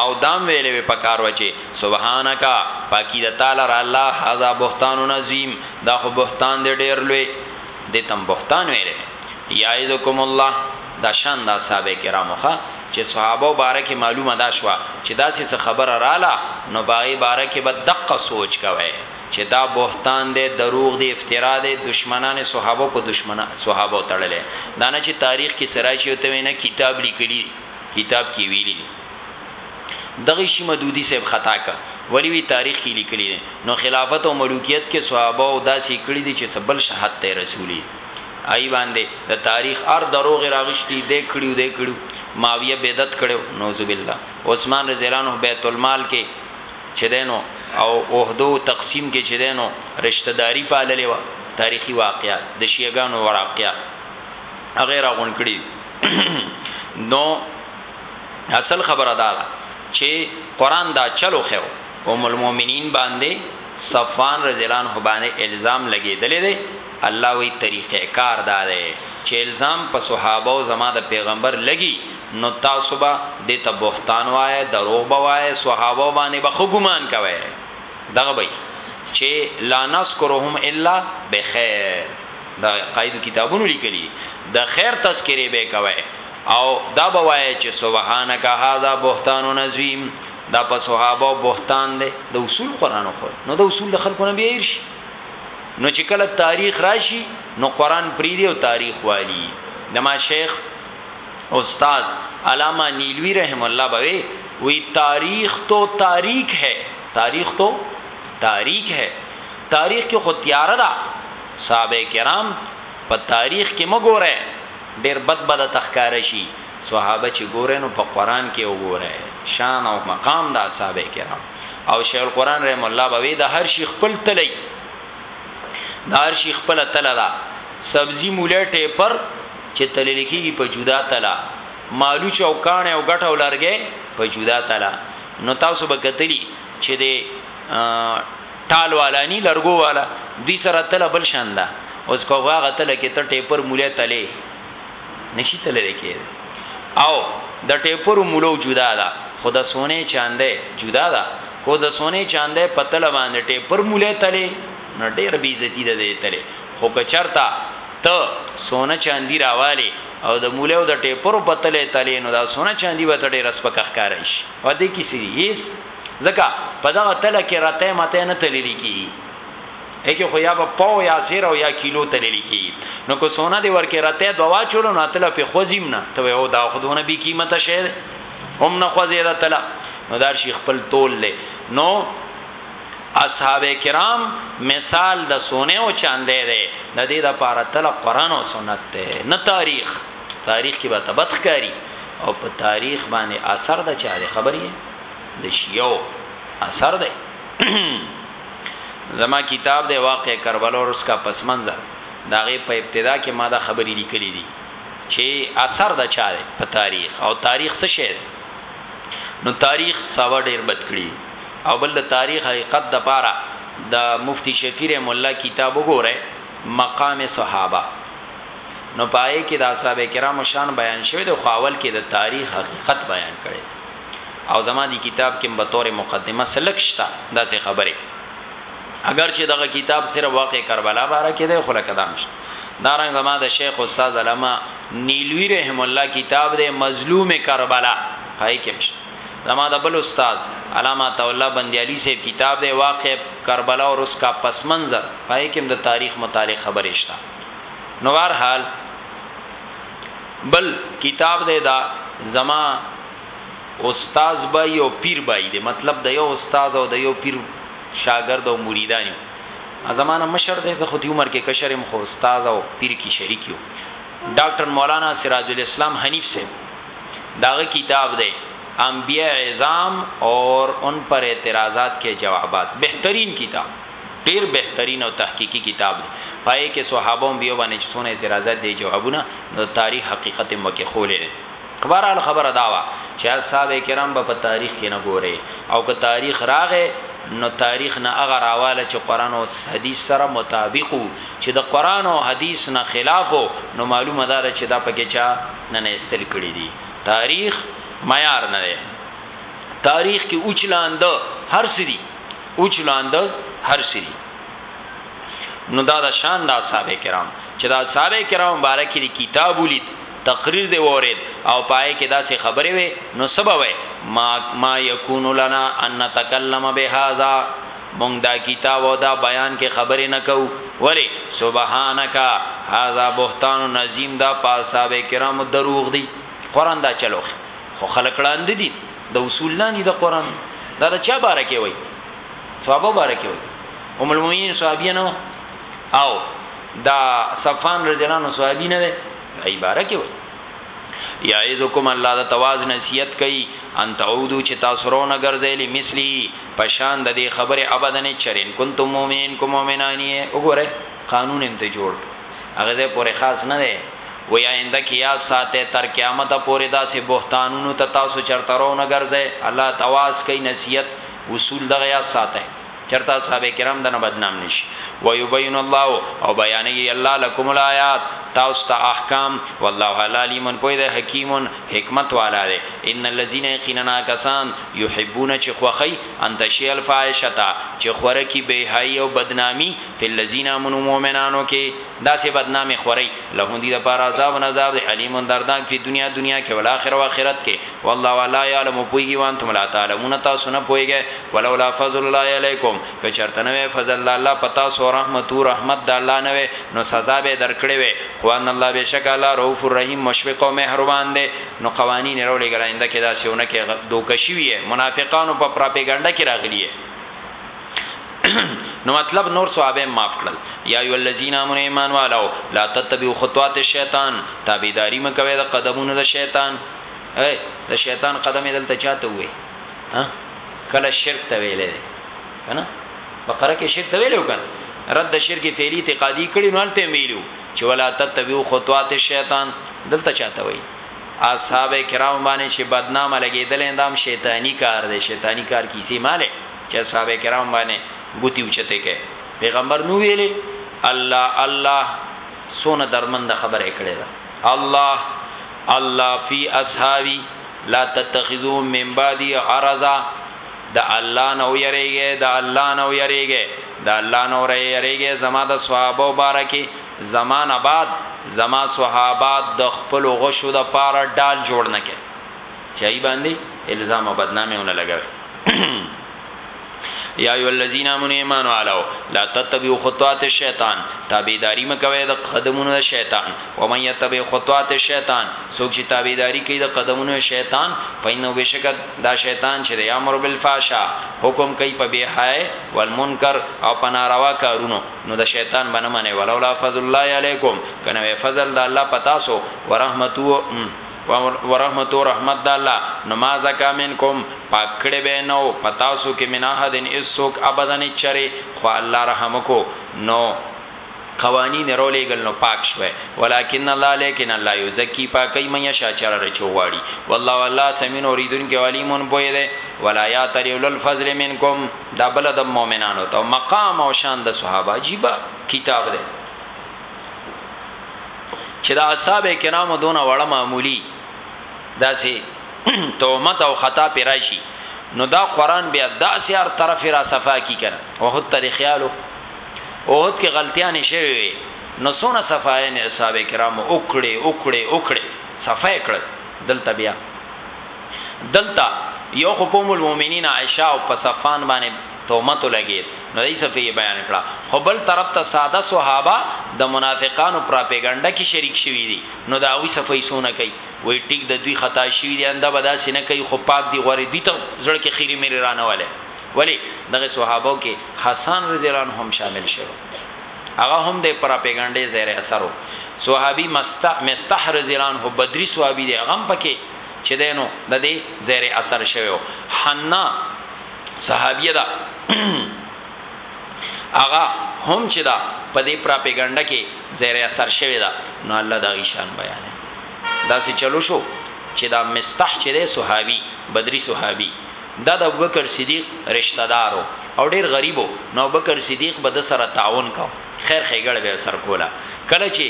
او دام ویلې وی پکار وچی سبحانك پاکی د تعالی را الله هاذا بهتان عظیم دا خو بهتان دې ډېر لوی د تم بهتان ویلې یعذکم الله دا شان دا صاحب کرامو ښا چې صحابه مبارک معلومه دا شوا چې دا سه خبره رااله نو باغی مبارک به دقه سوچ کوي چې دا بهتان دې دروغ دې افترا دې دشمنان صحابه په دشمنان صحابه تړلې دا نه چې تاریخ کې سرای شي ته نه کتاب لیکلی کتاب کی ویلی دی دغه شی مدودی صاحب خطا ک ولی وی تاریخ کی لیکلی دی نو خلافت او ملوکیت کې صحابه او داسې کړی دی چې سبل شهادت ته رسولی ای باندې د تاریخ ار دروغ راغشتي د کړیو د کړیو ماویه بدعت کړو نوذ بالله عثمان رضی الله عنه بیت المال کې چدنو او اوهدو تقسیم کې چدنو رشتہ داری پاللې و تاریخي واقعات د شیعاګانو واقعات هغه را غون کړی نو اصل خبره دا ده چې قران دا چلو خو ام المؤمنین باندې صفان رضی الله عنه باندې الزام لګیدلې دی الله وی طریقې کار دا دی چې الزام په صحابه او زما د پیغمبر لګي نو تاسو به د ته بوختان وای دروغ به وای صحابه باندې به خو ګمان کوي دغه به چې لا نذكرهم الا بخير د عقایدو کتابونو لیکلي دي د خیر تذکرې به کوی او دا به وایې چې سبحانک هذا بهتان عظیم دا په صحابه بهتان دی د اصول قران خو نو د اصول خلکو نه بیر شي نو چې کله تاریخ راشي نو قران پری دی او تاریخ والی دما شیخ استاد علامه نیلوی رحم الله بوي وی تاریخ تو تاریخ ہے تاریخ تو تاریخ ہے تاریخ کې خو تیار ده صحابه کرام په تاریخ کې مه ګوره ډیر بد بد تخکار شي صحابه چې ګوره نو په قران کې وګوره شان او مقام د اصحاب کرام او شیخ القران رحم الله بوي د هر شیخ خپل تلی د هر شیخ خپل تله دا سبزی مولا ټیپر چې تل لیکيږي په جدا تلا مالو چوکان او غټ او لرګې په جدا تلا نو تاسو به کتلی چې د ټال والا نی لرګو والا دوی سره تل بل شان ده اوس کو هغه تل کې ته ټیپر موله تلې نشي تل لیکي او د ټیپر مولو جدا ده خدا سونه چاندې جدا ده کو د سونه چاندې پتل باندې ټیپر موله تلې نو ډېر بي عزتي ده دې تلې خو کچرتا ته سونه چاندي راواله او د موله او د ټیپر پتلې تلې نو دا سونه چاندي به ته ډېر سپکخ کارش و دې کیسې هیڅ ځکه په دغه تله کې رته ماته نه تللی کیږي اګه خو یا په پاو یا سیر او یا کیلو تللی کیږي نو کو سونه دی ورکه رته دوا چولو نه تله په خوځیم نه ته او دا خودونه به قیمته شه هم نه خوځي دا تله نو دا شیخ خپل تول له نو اصحاب کرام مثال د سونه او چاندې ده د دې د پاره تل قران او سنت ده نه تاریخ تاریخ کې به تبتخ کاری او په تاریخ باندې اثر د چاره خبرې د شیو اثر دی زما کتاب دی واقع کربلا اور اس کا پس منظر داغه په ابتدا کې ما دا خبرې لیکلې دي چې اثر د چا دی په تاریخ او تاریخ څه شی نو تاریخ ساوا ډیر بد کړی او بل د تاریخ حقیقت د پاره د مفتی شفیع مولا کتاب وګوره مقام صحابه نو پای کې د اصحاب کرامو شان بیان شوی د خواول کې د تاریخ حقیقت بیان کړي او زما دی کتاب کې به تور مقدمه سلک شته داسې خبره اگر چې دغه کتاب سره واقع کربلا باره کې دی خلک دام شي دارنګ زما د شیخ استاد علامه نیلوی رحم الله کتاب دی مظلوم کربلا پای کې مشته زما د بل استاد علامه تولا بندیالی سے کتاب دی واقع کربلا اور اس کا پس منظر پای کې د تاریخ متعلق خبرې شته نوار حال بل کتاب دی دا زما استاذ بای او پیر بای دی مطلب د یو استاذ او د یو پیر شاګرد او مریدان یو زمانه مشر دی زه خو دی عمر کې کشرم خو استاذ او پیر کې شریک یو ډاکټر مولانا سراج الاسلام حنیف سے داغه کتاب دی انبیاء عظام اور ان پر اعتراضات کے جوابات بهترین کتاب ډیر بهترین او تحقیقی کتاب دی پای کې صحابه هم بیو باندې څونه اعتراضات دی جوابونه د تاریخ حقیقت مکه خولې بهرحال خبره دا وا چې اصحاب کرام به په تاریخ کې نه ګوري او که تاریخ راغې نو تاریخ نه هغه راواله چې قران او حدیث سره مطابق وو چې د قران او حدیث نه خلاف وو نو معلومه ده چې دا پکې چا نه نه استل کړی دي تاریخ معیار نه دی تاریخ کې اوچلاند هر سری اوچلاند هر سری نو دا د شان د اصحاب کرام چې د اصحاب کرام مبارک دي کتاب ولید تقریر دی وورید او پای کې داسې خبرې وې نو سبا وې ما ما یکون لنا ان نتکلم بهذا مونږ دا کتاب او دا بیان کې خبرې نه کوو ولی سبحانك هاذا بهتان نظیم دا پاسابه کرام دروغ دی قران دا چلو خو خلک لاند دي د اصول نه د قران دا د چا باره کې وای صحابه باره کې وای ام المؤمنین صحابینو او دا صفان رضی الله عنه صحابینه عبارت کې وایي یعزکم الله د تواز نصیحت کوي ان تعودو چې تاسو رو نه ګرځېل مثلی پشان د دې خبره ابدنه چرین کنتم مؤمنین کوم مؤمنانی وګوره قانون هم ته جوړ هغه ځای پورې خاص نه دی ویا انده کیا ساته تر قیامت پورې داسې بوختانونو ته تاسو چرته رو نه ګرځې الله تواز کوي نصیحت اصول دغه یا ساته چرته اصحاب کرام دنه بدنام نشي ويبين الله او بياني الله لكم الايات تاسو ته احکام والله عليم پوي ده حکيم حکمت والا ده ان الذين يقيننا کسان يحبون چې خوخي انت شي الفاحشه چې خوره کی بهاي او بدنامي په الذين امنوا مؤمنانو کې داسې بدنامي خوري له دې لپاره عذاب عذاب عليم دردناک په دنیا دنیا کې او آخرت او آخرت کې والله ولا يعلم پويږي وان تم لا تعلمون تاسو نه پويږي ولولا فضل الله عليكم که چرته نه فضل الله الله پتا سو رحمت او رحمت د الله نه نو سزا به درکړي وي خو ان الله بشک الله رؤوف الرحيم مشفق او مهربان دي نو قوانين رولې ګلاینده کې داسونه کې دوکشي وي منافقانو په پراپګاندا کې راغلي نو مطلب نور صحابه معاف کړل یا ای الذین امنوا ایمان والو لا تتبعوا خطوات الشیطان تابعداری مکوئ د قدمونو د شیطان اے د شیطان قدمې دلته چاته وې ها کله شرک ته ویلې کنه بقره کې شرک ته ویلې وکنه رد شرک فعلی اعتقادي کړي نو الته ویلو چې ولا تتبعوا خطوات الشیطان دلته چاته وې اصحاب کرام باندې چې بدنامه لګیدل اندام شیطانی کار دی شیطانی کار کیسه مالې چې اصحاب کرام باندې ګوتی اوچته کې پیغمبر نو ویلې الله الله سونه درمند خبره کړې ده الله الله فی اصحابی لا تتخذوهم من بعدی عرضا د الله نه ویریږي د الله نه ویریږي د الله نه ویریږي زما د صحابه مبارکي زمان آباد زما صحابه د خپل غشو د پاره ډال جوړ نه کې چای باندې الزام او بدنامي ونه لګوي یا ایو الذین آمنوا ایمان والو لا تتبعوا خطوات الشیطان تابعداری مکوئ د قدمونو د شیطان و من یتبع خطوات الشیطان سوک چې تابعداری کوي د قدمونو شیطان فینه بشک دا شیطان چې د امر بالفحشاء حکم کوي په بی حای والمنکر او په ناروا کارونو نو د شیطان باندې منه ولولا فضل الله علیکم کنه فضل د الله پتا سو ورحمتو ورحمته رحمت د الله نو ما زکا منکم پاک کړی به نه وو په تاسو کې من احد هیڅوک ابدا هیچرې خو الله رحم وکړو نو قوانین یې راولېږل نو پاک شوی ولکن الله لیکن الله یزکي پاکوي من یشاء چا لره چې وغواړي والله والله سميع اورېدونکی علیم پوه دی ولا یاتر اولو الفضل منکم دا بل د مؤمنانو ته مقام او شان د صحابه عجیبه کتاب دی چې د اصحاب کرامو دونه وړه معمولی داسې تومت او خطا پیراشي نو دا قران بیا داسې هر طرف را صفا کی کنه او هوت تل خیالو او هوت کې غلطیاں نشوي وي نو سونه صفای نه اصحاب کرامو اوکړي اوکړي اوکړي صفای کړ دلته بیا دلته یو خپوم المؤمنین عائشه او په صفان باندې تهمت ولګید نو دای صفه یې بیان کړه خو بل طرف ته ساده صحابه د منافقانو پراپیګنډه کې شریک شوی دي نو دا وی صفه یې سونه کوي وای ټیک د دوی خطا شوی دي انده به داسې نه کوي خو پاک دی غوري دوی ته زړه کې خیری مری رانه وله ولی دغه صحابه کې حسن رضی الله عنه هم شامل شوی هغه هم د پراپیګنډې زیر اثرو صحابي مستا مستح رضی الله عنه بدري صحابي دی هغه پکې چې دینو د دې زیر اثر شوی حنا صحابیه دا اغا هم چې دا په دې پراپګاندا کې زیر اثر شوی دا نو الله دا ایشان بیان دا سې چلو شو چې دا مستح چې دی صحابي بدري صحابي دا د ابوبکر صدیق رشتہ دارو او ډیر غریبو نو ابوبکر صدیق به د سره تعاون کو خیر خېګړ به سر کولا کله چې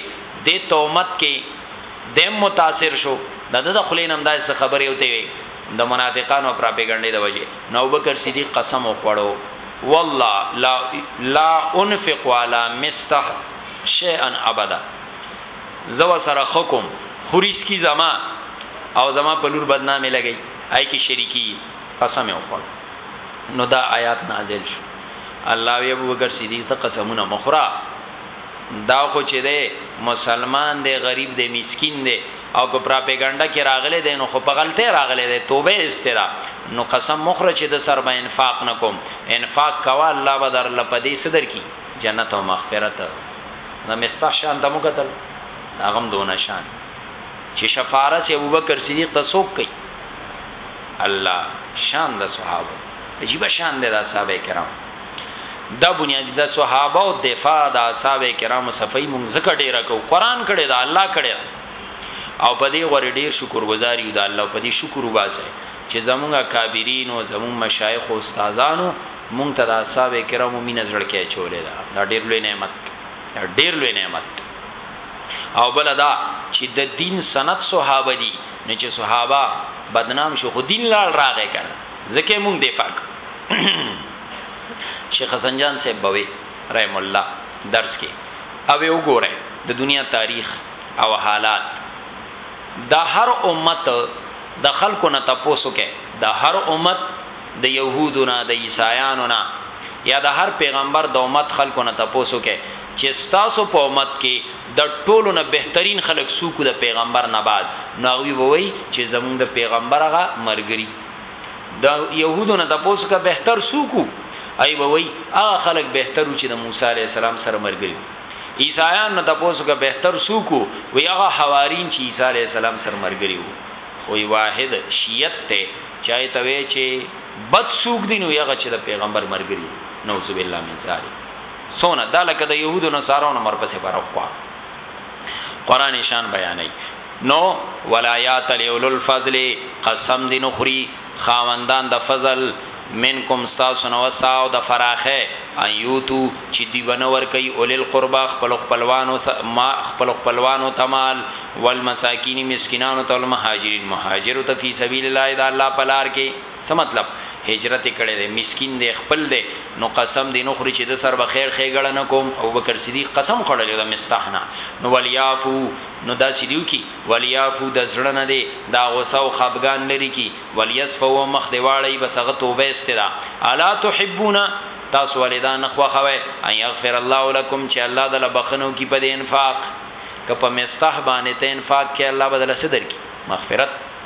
د تومت کې دیم متاثر شو د د خلینم داسې خبرې وته وي د منافقانو پراپګنډې د وجې نو ابوبکر صدیق قسم وخوړو والله لا لا انفق على مستح شيئا ابدا زو سره خکم خریس کی زما او زما په لور بدنامي لګی آی کی شریکی قسم وخوړ نو دا آیات نازل شو الله وی ابوبکر صدیق ته قسمونه مخرا دا خو چی دی مسلمان دی غریب دی مسکین دی او که پراپیګنډه کی راغلی دی نو خو په غلطی راغلی دی توبه یی ایستی ده نو قسم مه خوره چی ده سره به انفاق نه کوم انفاق کوه الله به درله په دی څه درکی جنت او مغفرت دا مستح شان ته مو کتل دا غم دونه شان چی شفارس ابوبکر صدیق ته سوک کئ الله شان د صحابه عجیب شان دی دا صحابه کرام دا بنیادی د صحابه او دفاع د اصحاب کرام صفای مونږ زکه ډیره کو قران کړي دا الله کړي او په دې غوړي ډیر شکر گزار یو د الله په دې شکر وباسه چې زمونږ کابرین او زمونږ مشایخ او استادانو مونږ ته د اصحاب کرامو مینه زړه کې چولې دا دا ډیر لوی نعمت ډیر لوی نعمت او بل دا چې د دین سند صحابه دي نه چې صحابه بدنام شو خو دین لاړ راغې کړه ځکه مونږ دفاع کو شیخ حسن جان صاحب بوي رحم الله درس کې او یو ګوره د دنیا تاریخ او حالات د هر امت د خلکو نه تاسو کې د هر امت د يهودو نه د عیسایانو نه یا د هر پیغمبر د امت خلکو نه تاسو کې چې تاسو په امت کې د ټولو نه بهترین خلک سوکو د پیغمبر نه بعد نو وی وی چې زمونږ د پیغمبر هغه مرګري د يهودو نه تاسو کا بهتر سوکو ای به وای هغه خلک بهتر چې د موسی عليه السلام سره مرګري عیسایان نه تاسو کا بهتر سوکو وی هغه حوارین چې عیسی عليه السلام سره مرګري وو خو واحد شیعت ته چای ته وی چې بد سوک دین وی هغه چې د پیغمبر مرګري نوذ بالله من ذلک سونه دا لکه د يهودو نه سارو نه مرپسې فرق خوا قران شان بیانوي نو ولایات الاولو الفضل قسم دین خوري خاوندان د فضل منکم استاسو نو ساو د فراخه ایوتو چې دی ونور کوي اولل قربا خپل خپلوانو ما خپل خپلوانو تمال والمساکین مسکینانو تل مهاجرین مهاجرو ته فی سبیل الله د الله پلار کې څه مطلب هجرت کړی دی مسکین دی خپل دی نو قسم دی نخوری چی ده سر به خیر ښیګړه نکوم ابوبکر صدیق قسم خوړلی ده مستح نه نو ولیعفو نو داسی دیو کی ولیعفو ده زړه نه دی دا غصه او خپګان لری کی ولیصفحو او مخ دی واړی بس هغه توبه ایستی ده الا تحبون تاسو ولی دا نه خوښوی ان یغفر الله لکم چی الله دله بخښنه وکی په دی انفاق که په مستح باندی ته انفاق کی الله به دله څه درکی مغفرت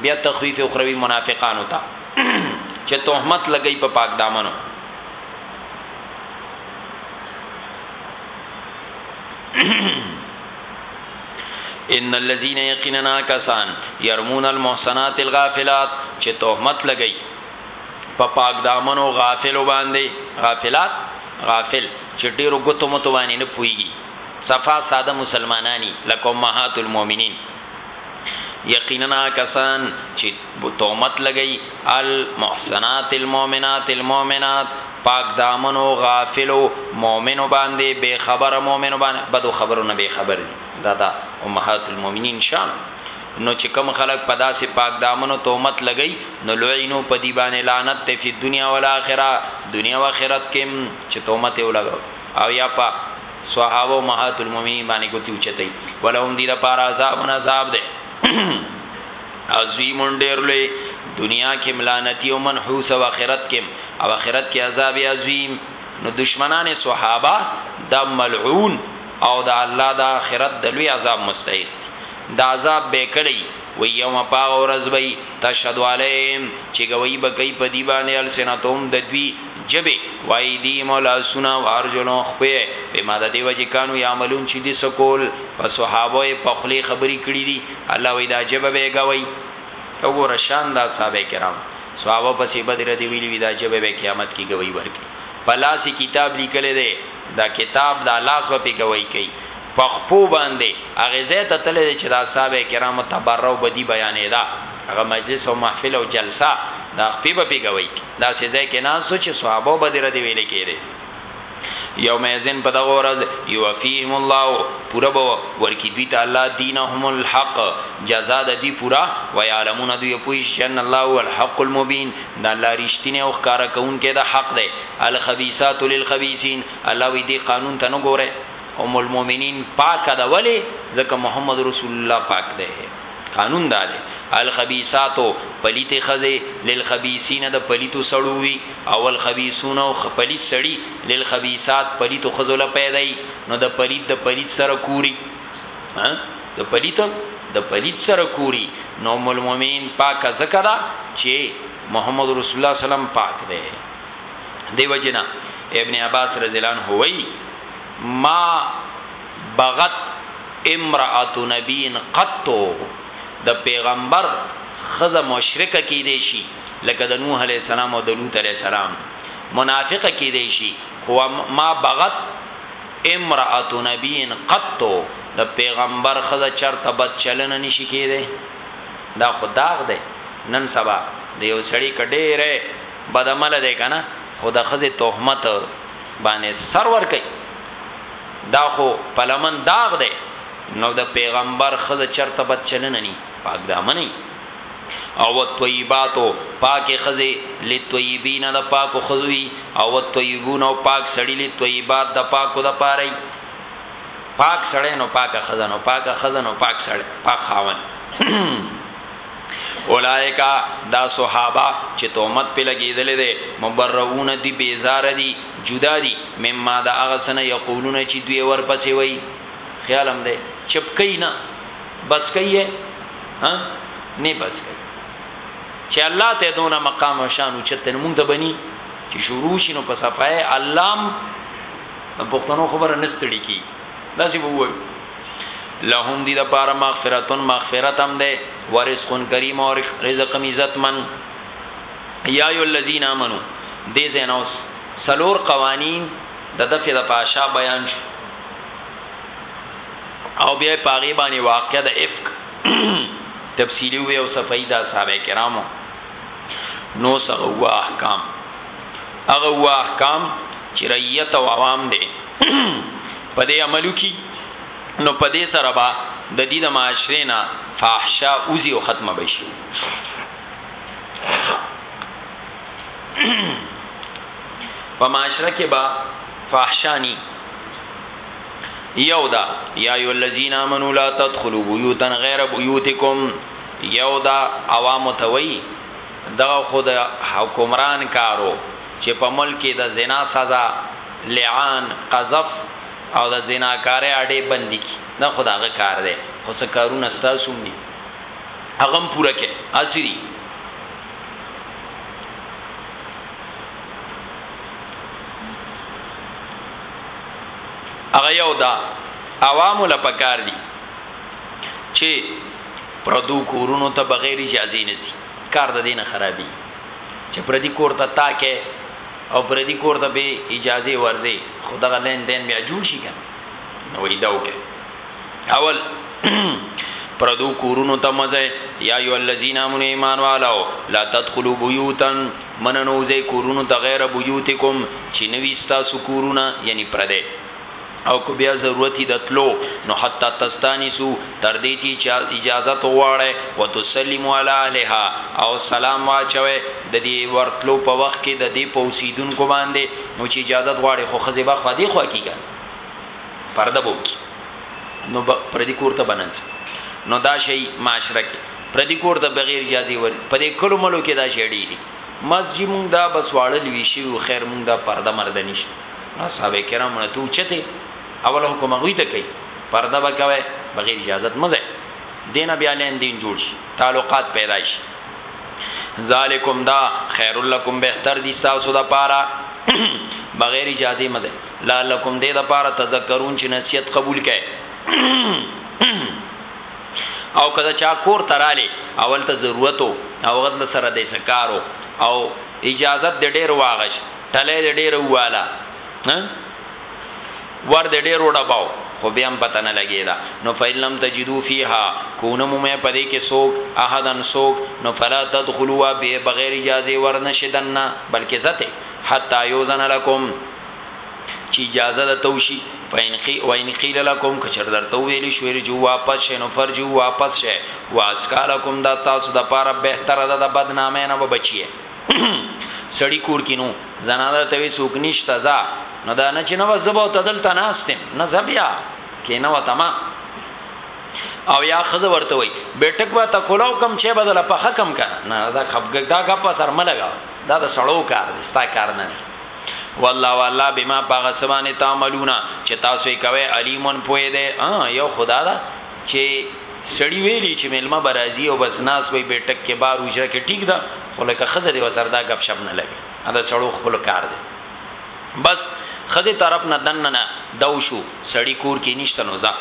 بیا تخویف اخروی منافقانو ته چې تهمت لګی په پاک دامنو ان الذين يقيننا كسان يرمون المحصنات الغافلات چې تهمت لګی په پاک دامنو غافل باندې غافلات غافل چې ډیرو غوتو متوانی نه پويږي صفا ساده مسلمانانی لکه امهات المؤمنین یقینا کسان چې تومت لګی المحسنات المؤمنات المؤمنات پاک دامنو غافلو مؤمنو باندې بے خبر مؤمنو باندې بدو خبرو نه بے خبر دي دا دا امهات المؤمنین شان نو چې کم خلک په داسې پاک دامنو تومت لګی نو لوینو په دی باندې لعنت ته په دنیا او آخرت دنیا او آخرت کې چې تومت یې ولګاو او یا په صحابه امهات المؤمنین باندې ګوتی اوچتای ولهم دی لپاره عذاب و عذاب ده عظیم ډیر لوی دنیا کې ملانتی او منحوس او آخرت کې او آخرت کې عذاب عظیم نو دشمنان صحابه دا ملعون او دا الله دا آخرت د لوی عذاب مستحق دا عذاب به کړی وی یوم په هغه ورځ به وی تشهد علیهم چی ګوهی به کوی په دوی باندی السنتهم د دوی ژبی وایدیهم او لاسونه وارجلهم خپی بما ددی وجی کانو یعملون چی دوی څه کول په صحابه یی په خولی خبری کړی دی الله وی دا ژبه به یی ګوهی ته وګوره شان د اصحابه کرامو صحابه پسی بد ردی ویلی وی دا ژبه به قیامت کی ګوهی ورکی په لاس یی کتاب لیکلی دی دا کتاب دا لاس به پی ګوهی کوي په خپو باندې هغه ځای ته تللی دی چې د اصحابه کرامو تبرع او بدي بیانېده، هغه مجلس او محفل او جلسه د خپې به پې ګوي کې، داسې ځای کې ناست و چې صحابه او بدي ردې ویلې کېدې. یومئذ په دغه ورځ یوفیهم الله پوره به ورکړي دوی ته الله دینهم الحق جزا د دوی پوره ویعلمون دوی پوه شي چې ان الله هو الحق المبین د الله رښتینی او ښکاره کوونکی د حق دی الخبیثات للخبیثین الله وی دې قانون ته نه ګوره ام المومنین پاک ده ولی ځکه محمد رسول الله پاک ده قانون دا ده الخبیثات پلیت خزه للخبیثین د پلیت سړو وی او الخبیثون او پلیت سړی للخبیثات پلیت خزو له پیدای نو د پلیت د پلیت سره کوری ها د پلیت د پلیت سره کوری نو ام المومنین پاک زکه دا چې محمد رسول الله سلام پاک ده دیو جنا ابن عباس رضی الله عنه وی ما بغت امرأة نبی قط د پیغمبر ښځه مشرکه کیدای شي لکه د نوح علیه السلام او د لوط علیه السلام منافقه کیدای شي خو ما بغت امرأة نبی قط د پیغمبر ښځه چرته بد چلنه نشي کیدای دا خو داغ دی نن سبا د یو سړی کډیره بدعمله دی کنه خو د ښځې تهمت باندې سر ور کوي دا خو پلمن داغ دی نو د پیغمبر خزه چرته بد چلن نه پاک دامنې او طیباتو پاک خزه لطیبین د پاکو خزوی او طیبون او پاک سړی لطیبات د پاکو د پاره پاک سړی نو پاک خزه نو پاک خزه نو پاک سړی پاک خاون اولئک دا صحابه چه تهمت په لګیدلی دی مبرؤون دوی بیزاره دی جدا دی مما د هغه څه نه یقولون چه دوی ورپسې وایی خیال هم دی چپ کوي نه بس کوي ها نه بس کوي چې الله ته دونه مقام او شان اوچته مونږ ته بني چې شروع شینو په صفای الله پښتنو خبره نستړي کی داسې به وایو لهم دی د پاره مغفرتون مغفرت هم ده ورزق کریم او رزق عزت من یا ایو الذین امنو دې زینوس سلور قوانین د دفع د فاشا بیان شو او بیا پاغي باندې واقع د افک تفصیلی وی او صفای دا صحابه کرامو نو څنګه هو احکام هغه هو احکام چې رعیت او عوام دي په دې عملو کې نو په دې سره با د دې د معاشره نه فاحشه اوزي او ختمه بشي په معاشره کې با فاحشانی یو دا یا ایو الذین آمنوا لا تدخلوا بیوتا غیر بیوتکم یو دا عوامو ته وایی دغه خو د حکمران کار وو چه په ملک کی د زنا سزا، لعان، قذف او د زناکارۍ اډې بندی کړي دا خو د هغه کار دی خو څه کارونه ستاسو هم دی هغه هم پوره کړئ هسی دی. هغه یو دا عوامو له پکار دی چې پردو کورونو ته بغیر اجازه نه زی کار د دینه خرابي چې پردي کور ته تاکه او پردي کور ته به اجازه ورزي خدغه لین دین بیا جوړ شي کنه نو وای دا وکه اول پردو کورونو ته مزه یا ایو الذین امنوا ایمان والو لا تدخلوا بیوتا مننو زی کورونو ته غیر بیوتکم چې نوې ستا سکورونه یعنی پردې او کو بیا ضرورتي د تلو نو حتی تستانسو تر دې چې اجازه تو واړې و تو سلیم علی الها او سلام واچوي د دې ورتلو په وخت کې د دې پوسیدون کو باندې نو چې اجازه غواړي خو خزه به خو دې خو کیږي پرده بو کی نو پردي کور ته بننس نو دا شی معاشره کې پردي کور ته بغیر اجازه ور پدې کلو ملو کې دا شی ډیری مسجد مونږ دا بس واړل وی شی خیر مونږ دا پرده مرده نشته نو صاحب کرام نه تو چته اول حکم هغه ته کوي پرده وکوي بغیر اجازه مزه دینه بیا لین دین جوړ شي تعلقات پیدا شي ذالکم دا خیر لکم بهتر دي تاسو د پاره بغیر اجازه مزه لعلکم دې د پاره تذکرون چې نصیحت قبول کړي او کله چا کور تراله اول ته ضرورت او غد سره د سکارو او اجازت د ډیر واغش ټلې دې ډېر واله ها ور دې ډېر وډه باو خو بیا هم پته نه لګیدا نو فیلم تجدو فیها کونم مې پدې کې سوق احدن سوق نو فلا تدخلوا به بغیر اجازه ورنشدن بلکې زته حتا یوزن لکم چې اجازه ده توشي فینقی و ان قیل لکم کچر درته ویل شو رجو واپس شې نو فرجو واپس شې واسکالکم دا تاسو د پاره بهتره ده د بدنامه نه بچیه سړی کور کې نو زنانه ته وی سوک نشته زا نه دا نه چې نه وزبو ته دلته ناستم نه زبیا کې نه وته ما او یا خزه ورته وی بیٹک با تا کولاو کم چې بدل په حکم کنه نه دا خپګ دا غپ سر ملګا دا د سړو کار دی ستا کار نه دی والله والله بما باغ سبانه تعملون چې تاسو یې کوي علیمون پوی دی ها یو خدا دا چې سړی ویلی چې ملما برازي او بس ناس وي بیٹک کې بار وجره کې ټیک ده خو لکه خزه دی وسردا غب شپ نه لګي دا سړو خپل کار دی بس خزه طرف نه دن نه دو شو سړی کور کې نشته نو ځه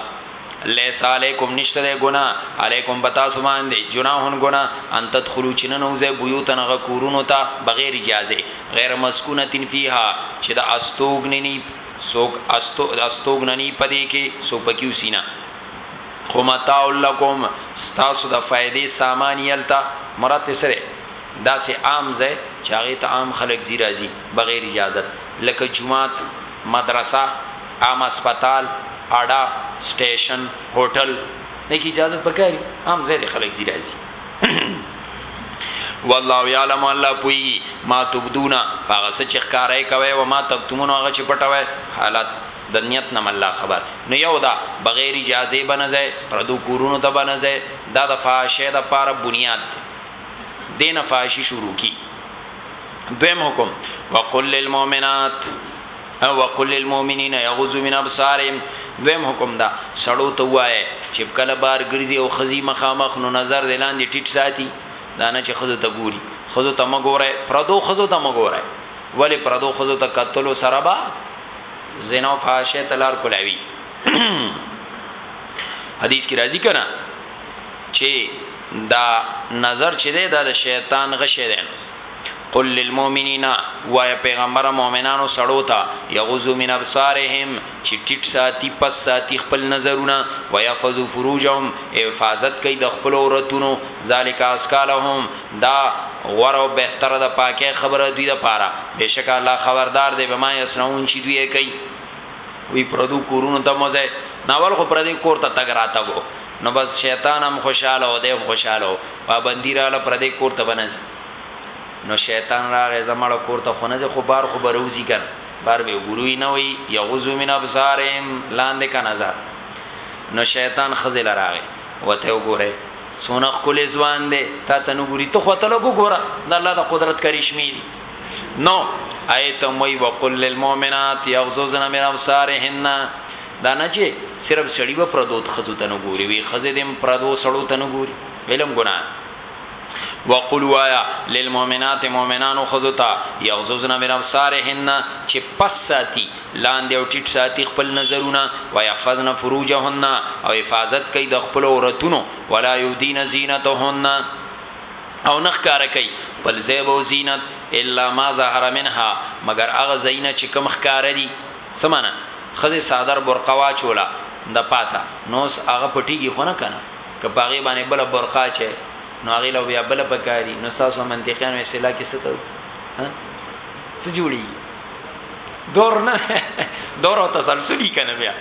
لیس علیکم نشته ده ګنا علیکم بتا سمان دی جناحون گنا ان تدخلوا چننو زه بیوتن غ کورونو ته بغیر اجازه غیر مسکونه تن فیها چې د استوګنی سوک استو استوګننی پدې کې سو پکیو سینا خو متاع لکم ستاسو د فائدې سامان یلتا مراد ته سره دا سه عام ځای چاغه ته عام خلک زی راځي بغیر اجازه لکه جمعات مدرسه عام اسپیتال اډا سټیشن هوټل نه کی اجازه پکاري عام ځای خلک زی راځي والله یعلم الله پوی ما تبدونا هغه څه چې ښکارای کوي او ما تکتمون هغه چې پټوي حالت د نیت نم الله خبر نو یو دا بغیر اجازه بنځه پردو کورونو ته بنځه دا د فاحشه د پاره بنیاد دین فاحشی شروع کی دویم حکم وقل للمؤمنات او وقل للمؤمنین یغضوا من ابصارهم دویم حکم دا سړو ته وایي چې کله بار ګرځي او خزي مخامخ نو نظر دلاندې ټیټ ساتي دا نه چې خزو ته ګوري خزو ته مګوره پردو خزو ته مګوره ولی پردو خزو ته قتل سره با زنا او فحاشه تلار کولاوي حدیث کې راځي کړه چې دا نظر چې ده دا شیطان غشه ده قل للمؤمنین وایه پیغمبره مؤمنانو سړو ته یغضوا من ابصارهم چې ټیټ ساتي پس ساتي خپل نظرونه ويحفظوا فروجهم حفاظت کوي د خپل عورتونو ذالک ازکا لهم دا غوره او بهتره د پاکه خبره دوی د پاره بشک الله خبردار دی بما یسنون چې دوی کوي وی پردو کورونو ته مزه ناول خو پردي کور ته تګ راتګو نو بس شیطان هم خوشاله او دی هم خوشاله او پابندی رااله پردی کور ته بنځي نو شیطان راغې زمړ کور ته خونه ځي خو بار خو بروزي کن بار به ګوروي نه وي یغزو من ابصارهم لاندې کا نظر نو شیطان خزل راغې وته وګوره سونه خپل ځوان دی تا ته نو ګوري ته خو ته لګو ګوره د الله د قدرت کرشمي نو ایت موي وقل للمؤمنات یغزو زنا من ابصارهن دا نه چی صرف سړی به پردو ښځو ته نه ګوری وی ښځی دی هم پردو سړو ته نه ګوری علم ګناه ده وقل وایا للمؤمنات مؤمنانو خزو ته یغززن من ابصارهن چې پس ساتي لاندې او ټیټ ساتي خپل نظرونه ويحفظن فروجهن او حفاظت کوي د خپل عورتونو ولا یودین زینتهن او نخ کار کوي بل زیب او زینت الا ما ظهر منها مگر هغه زینت چې کم خکار دي څه معنی ښځې څادر برقه واچوله د پاسه نو اوس هغه پټیږي خو نه کنه که په هغې باندې بله برقه اچوي نو هغې له بیا بله پکاري نو ستاسو منطقیانو اصطلاح کې څه ته ها څه جوړیږي دور نه دور او تسلسلی کنه بیا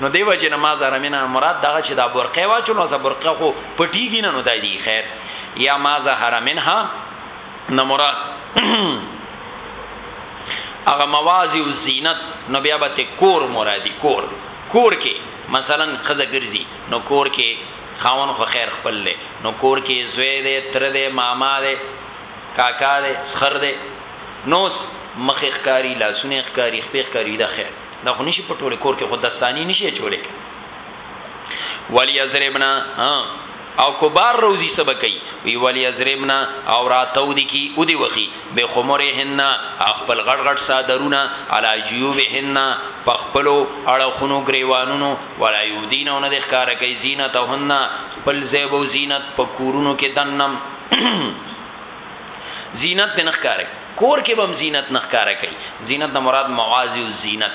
نو دی وجه نماز حرمینه مراد دغه چې دا برقه واچو نو زه برقه خو پټیږي نه نو دای دی خیر یا ماز حرمین ها نه مراد هغه موازی او زینت نو بیا به کور مرادی کور کور کې مثلا خزه ګرځي نو کور کې خاون خو خیر خپل له نو کور کې زوی دی تر دی ماما دی کاکا دی سخر دی نوس مخ ښکاری لاسونه ښکاری خپې ښکاری دا خیر دا خو نشي په ټوله کور کې خو دستانی نشي چولې ولی یزربنا ها او که بار روزی څه به کوي وی وليضربن او راتاو دی کی اودی وخی بخمرهن خپل غټ غټ څادرونه علی جيوبهن په خپلو اړخونو ګريوانونو ولا يبدين او نه دی ښکاره کوي زينتهن خپل زيب او زينت په کورونو کې دنم زينت دی نه ښکاره کور کې بم زينت نه ښکاره کوي زينت نه مراد معاذ الزينت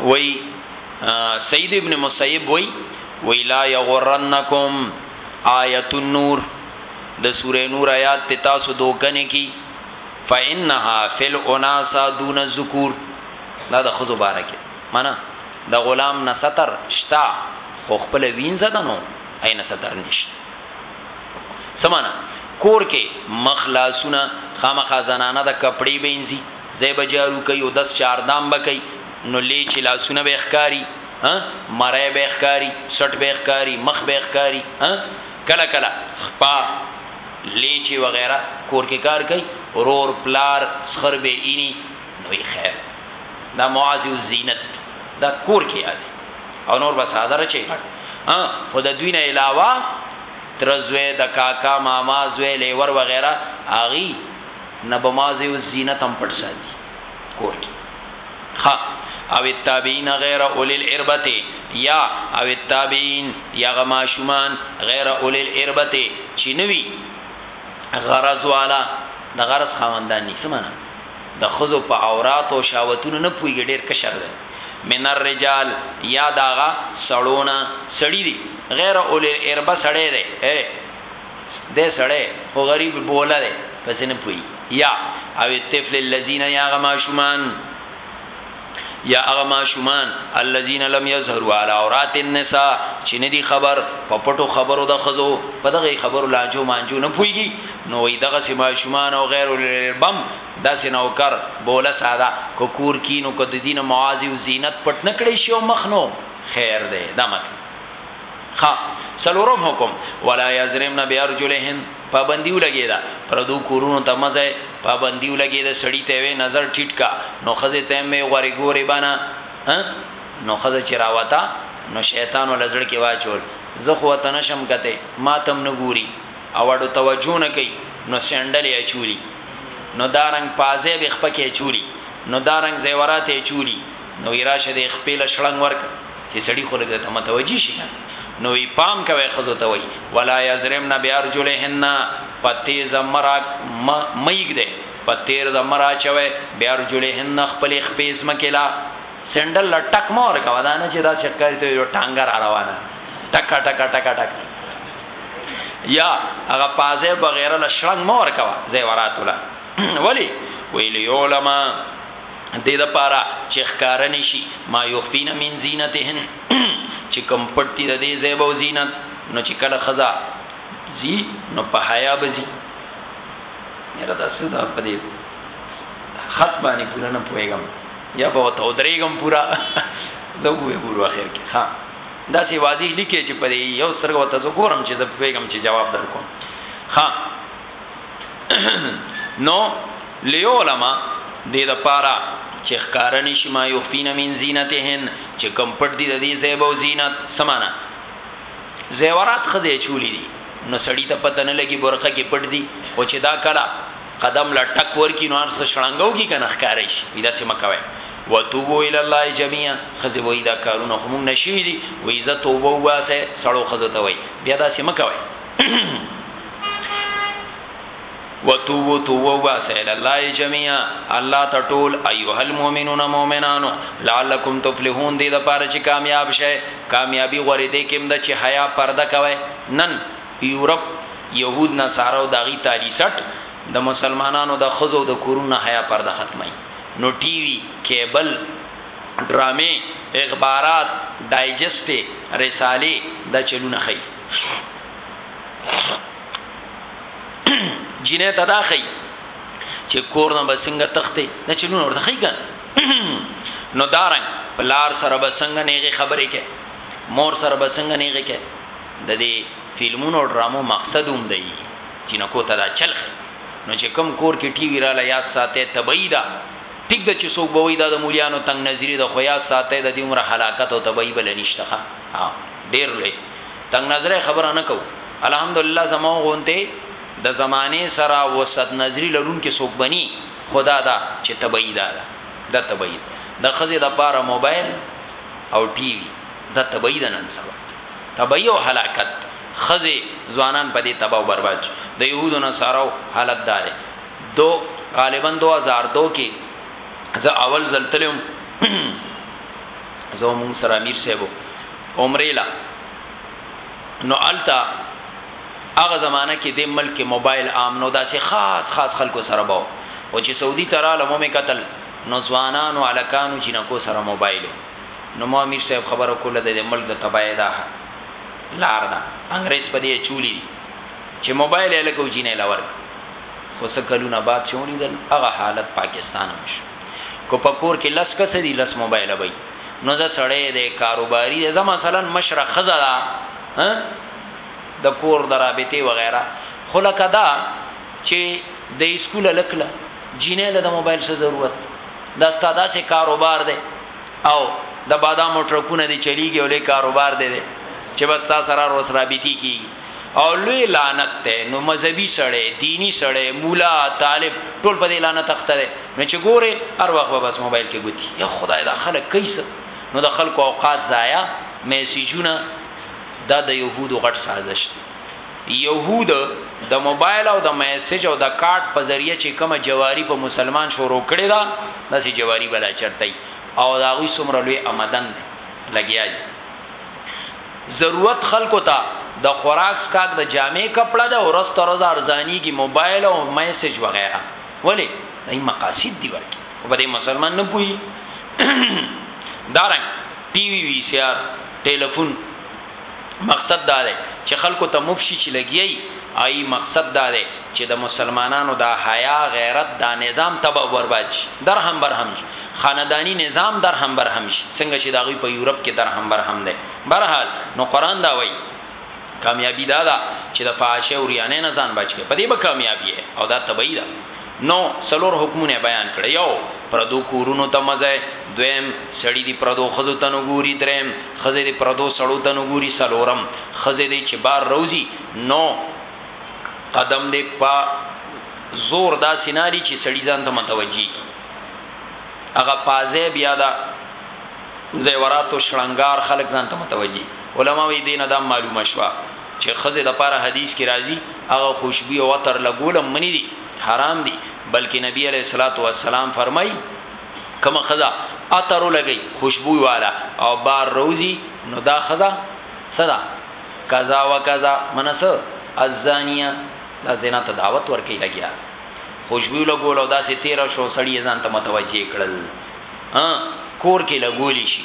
وای سید ابن مسیب وای وی لا یغرنکم آیت النور د سوره نور آیات په تاسو دوکنه کی فانها فل اناسا دون الذکور دا د خزو بارکه معنا د غلام نه ستر شتا خو خپل وینځه دنو عین ستر نشته سمانا کور کې مخلاسونه خامخا زنانه د کپړې بینځي ځای به جارو کوي او دس چاردام به کوي نو لیچې لاسونه به ښکاري مری به ښکاري سټ به ښکاري مخ به ښکاري کله کله خپا لیچې وغیرہ کور کې کار کوي رور پلار سخر به اینی نو یې خیر دا معاذ الزینت دا کور کې یاد او نور به ساده رچې کړ خود دوی نه علاوه ترزوی د کاکا ماما زوی لیور وغیرہ اغي نه به ما زه او زینت هم پټ ساتي کور کې ها او التابعین غیر اولی الاربته یا او التابعین یا غما شومان غیر اولی الاربته چینوی غرض والا د غرض خاوندان نه سمانه د خزو په عورت او شاوتونو نه پویګ ډیر کشر دی من الرجال یا داغه سړونه سړی دی غیر اول اربا سړی دی دې سړی خو غریب بوله دی پس نه پوي یا او الطفل الذين یا غما شومان یا اغما شومان الذين لم يظهروا على عورات النساء چې نه دي خبر په پټو خبرو د خزو په دغه خبرو لانجو مانجو نه پويږي نو وي دغه سما شومان او غیر البم داسې نوکر بوله ساده کو کور کینو کو د دین معاذ او زینت پټ نکړي شی او مخنو خیر دی دا مطلب خ سلورم حکم ولا یزرمن بیارجلهن پابندیو لګی دا پردو کورونو ته مزه پابندیو لګی دا سړی ته وی نظر ټیټ کا نو خزه ته می غوري ګوري بنا نو خزه چې راوتا نو شیطان ولزړ کې واچول زه خو ته نشم کته ما تم نه ګوري او اډو توجه نه کوي نو سندل یې چولی نو دارنګ پازه به خپکه چولی نو دارنګ زیورات یې چولی نو وی راشه د خپل شړنګ ورک چې سړی خو دې ته متوجي شي نو وی پام کوي خزو ته وی ولا یزرمن بیارجلهن پتی زمرا میګ دې پتیر زمرا چوي بیارجلهن خپل خپیس مکلا سندل لټک مور کا ودانه چې دا شکر ته یو ټانګر روانه ټک ټک ټک ټک یا هغه پازه بغیر له شړنګ مور کا زیورات ولا ولی ویلی علماء دې لپاره چې ښکار نه شي ما یخفین من زینتهن چې کوم پټ دي د دې زیب او زینت نو چې کله خزا زی نو په حیا بزی یره دا څه دا په دې خط باندې پورا نه پويګم یا په تو درېګم پورا زه وې ګورو اخر کې ها دا سی واضح لیکي چې په یو سرګو تاسو ګورم چې زه پويګم چې جواب درکوم ها نو لیو علما د دې لپاره چې ښکارن شي ما یخفین من زینتهن چې کم پټ دي د دې زیب او زینت سمانا زیورات خزه چولی دي نو سړی ته پته نه لګي برقه کې پټ دي او چې دا کلا قدم لا ټک ورکی نو ارسه شړنګو کی کنه ښکارې شي دا سم کوي وتوبو ال الله جميعا خزه وای دا کارونه هم نشوي دي وې عزت توبه واسه سړو خزه ته وای بیا دا سم کوي وتوبو توبه واسه ال الله جميعا الله ته ټول ايها المؤمنون مؤمنانو لعلکم تفلحون دې د پاره چې کامیاب شئ کامیابی غوړې دې کوم د چې حیا پرده کوي نن یورپ يهود نصارو داغي تالی سټ د مسلمانانو د خزو د کورونه حیا پرده ختمي نو ټي وي کیبل ډرامې اخبارات ډایجسټ رسالې د چلونه خي جنې ته دا خي چې کور نه بسنګ تخته نه چې نور ورته خي ګان نو دارنګ پلار سره بسنګ نه خبرې کې مور سره بسنګ نه کې د دې فلمونو او ډرامو مقصد هم دی چې نو کو ته دا چل خي نو چې کم کور کې ټي وی را لیا ساته تبعیدا ټیک د چې سو بوي دا د مولیانو تنگ نظری د خویا ساته د دې عمر هلاکت او تبعی بل نشته ها ډیر لوی تنګ نظره خبره نه کوو الحمدلله زمو غونته د زمانه سره وسط نظری لرونکي سوک بني خدا دا چې تبعی دا ده د تبعی د خزه د پاره موبایل او ټي وي د تبعی د نن سبا تبعی او هلاکت خزه ځوانان په دې تباہ او برباد د يهودو نصارو حالت دار دو غالبا 2002 کې زه اول زلتلم زو مونږ سره امیر صاحب عمره لا نو التا هغه زمانہ کې د ملک کې موبایل عام نو داسې خاص خاص خلکو سره باو او چې سعودي تراله مو مې قتل نو ځوانانو الکانو جنکو سره موبایل نو مو امیر صاحب خبرو کوله د ملک د تبای دا لار دا انګريز په دې چولی چې موبایل الکو جنې لور خو سکلونه بعد چولی دل هغه حالت پاکستان مشه کو په کور کې لس کس دي لس موبایل وي نو زه سړی دی کاروباری دی زه مثلا مشره خزه ده د کور د رابطې وغیرہ خلک دا چې د اسکول لکله جینې له د موبایل سره ضرورت دا ستاده سه کاروبار دی او د بادامو ټرکونه دی چلیږي او له کاروبار دی چې بس تاسو سره روز رابطې کیږي او لوی لعنت ته نو مذهبي سړی دینی سړی مولا طالب ټول په دې لعنت اخته دي نو چې ګوره هر وخت به بس موبایل کې ګوتی یا خدای دا خلک کیس نو د خلکو اوقات ضایع میسجونه دا د يهودو غټ سازش دی يهود د موبایل او د میسج او د کارت په ذریعه چې کومه جواری په مسلمان شروع کړی دا داسې جواری بلا چرتای او دا غوي سمره لوی آمدن لګیا دي ضرورت خلکو ته د خوراک څښاک د جامې کپړه ده ورځ تر ورځه ارزانیږي موبایل او میسج وغیره ولې دای مقاصد دی ورکی او په دې مسلمان نه پوي دارنګ ټي وي وي سي ار ټلیفون مقصد دا دی چې خلکو ته مفشي چې لګي ای مقصد دا دی چې د مسلمانانو دا حیا غیرت دا نظام تباہ برباد شي درهم برهم شي خاندانی نظام درهم برهم شي څنګه چې داغوی په یورپ کې درهم برهم دی برحال نو قران دا وایي کامیابی دا ده چې د فحاشه او ریانه نه ځان بچ کړي په دې به کامیابی او دا طبيعي ده نو سلور حکمونه بیان کړي یو پردو کورونو ته مزه دویم سړی دی پردو خزو ته نو ګوري دریم خزه دی پردو سړو ته نو ګوري سلورم خزه دی چې بار روزي نو قدم دی په زور دا سیناری چې سړی ځان ته متوجي کی هغه پازه بیا دا زیورات او شړنګار خلق ځان ته متوجي علما وی دینه دا معلومه شوه چې خزه د پاره حدیث کې راځي هغه خوشبو او عطر لګولم منی دي حرام دي بلکې نبی علیہ الصلوۃ والسلام فرمای کما خزا عطر لګي خوشبو والا او بار روزي نو دا خزا صدا قضا وقضا منس الزانیه دا زنا ته دعوت ورکې لګیا خوشبو یې لګول او داسې تېره شوه، سړي یې ځان ته متوجه کړل. هه، کور کې لګولی شي،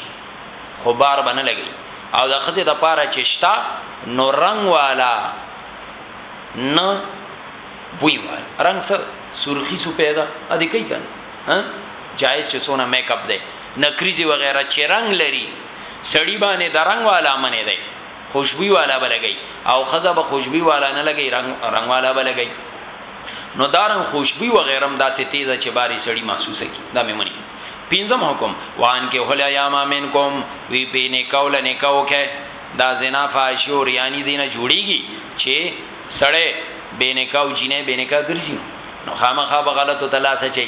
خو بار به نه لګوي او د ښځې د پاره چې شته، نو رنګ والا نه بوی والا، رنګ څه سرخي سپی ده، ا دې کوي که نه، جایز چې څونه میک اپ دی، نکریزې وغیره چې رنګ لري، سړي باندې د رنګ والا منع دی. خوشبوی والا به لګی او ښځه به خوشبوی والا نه لګی رنګ رنګ والا به لګی نو دارن خوشبوی و غیرم داسې تیزه چې باری سړی محسوسه کی دا مې منی پینځم حکم وان کې هله یاما منکم وی په نکاو ل نکاو کې دا زنا فاحشه او ریانی دینه جوړیږي چې سړی بینکاو جینې بینکا ګرځي نو خامخا به غلطو تلاسه چي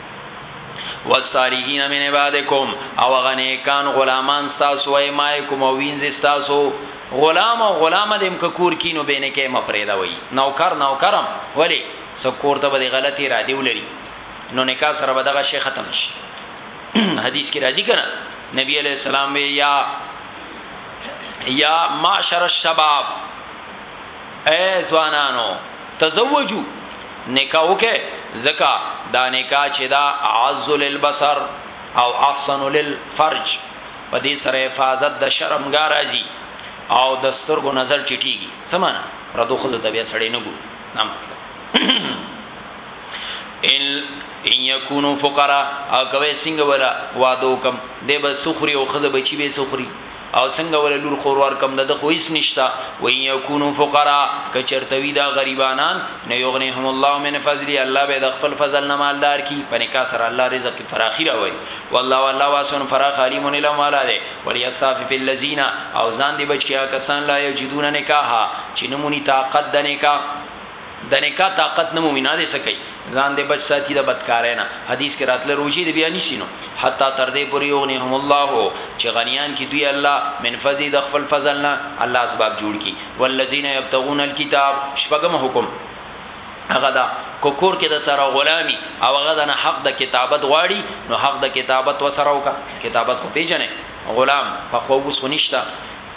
والصالحین من عبادکم او غنیکان غلامان تاسو وای ما کوم وینځ تاسو غلام او غلام دیم ک کور کینو بینه کې م پرېدا وای نوکر نوکرم ولی سکور ته به غلطی را دی ولري نو نکاح سره به دغه شی ختم شي حدیث کې راځي کنه نبی علیہ السلام وی یا یا معاشر الشباب اے زوانانو تزوجو نکاح وکه ځکه دا نکاح چه دا اعز للبصر او احسن للفرج په دې سره حفاظت د شرم ګا راځي او د سترګو نظر چټيږي سمانه پردو خود ته بیا سړی نه ګوري نه مطلب ان ان یکونو فقرا او کوي سنگ ولا وادو کم دی به سخري او خزه بچي به سخري او څنګه ول لور خور ورکم د خو هیڅ نشتا و ان یکونو فقرا کچرتوی دا غریبانان نه یغنیهم الله من فضلی الله به د خپل فضل نه مالدار کی په نکاح سره الله رزق کی فراخی راوی والله والله واسن فراخ علیم لهم والا ده ولیستعفف الذین او ځان دی بچ کیا کسان لا یجدون نکاح چې نمونی طاقت د نکاح د نکاح طاقت نه مومي نه دې څه کوي ځان دې بچ ساتي د بدکارۍ نه حدیث کې راتله روزي دې بیا نشي نو حتی تر دې پورې یغنیهم الله چې غنیان کې دوی الله من فضل د خپل فضل نه الله اسباب جوړ کی والذین یبتغون الكتاب شپږم حکم هغه دا کوکور کې د سره غلامی او هغه د حق د کتابت غواړي نو حق د کتابت وسره وکا کتابت خو پیژنې غلام په خو وسونیشتا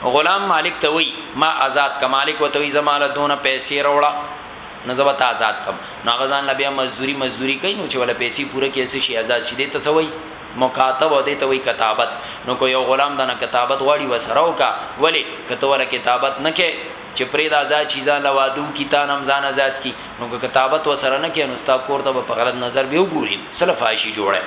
غلام مالک ته وایي، ما ازاد کړه. مالک ورته وایي، زما له دونه پیسې راوړه، نو زه به تا ازاد کړم. نو هغه ځان له بیا مزدوري مزدوري کوي، نو چې ولا پیسې پوره کړي، څه شي ازاد شي. دې ته څه وایي؟ مکاتبه او دې ته وایي کتابت. نو که یو غلام درنه کتابت غواړي، ورسره وکړه. ولې؟ که ته ورله کتابت نه کړې، چې پرېږده ازاد شي، ځان له واده وکړي، تا نه هم ځان ازاد کړي. نو که کتابت ورسره نه کړې، نو ستا کور ته به په غلط نظر بیا وګوري، څه له فحاشي جوړه یې.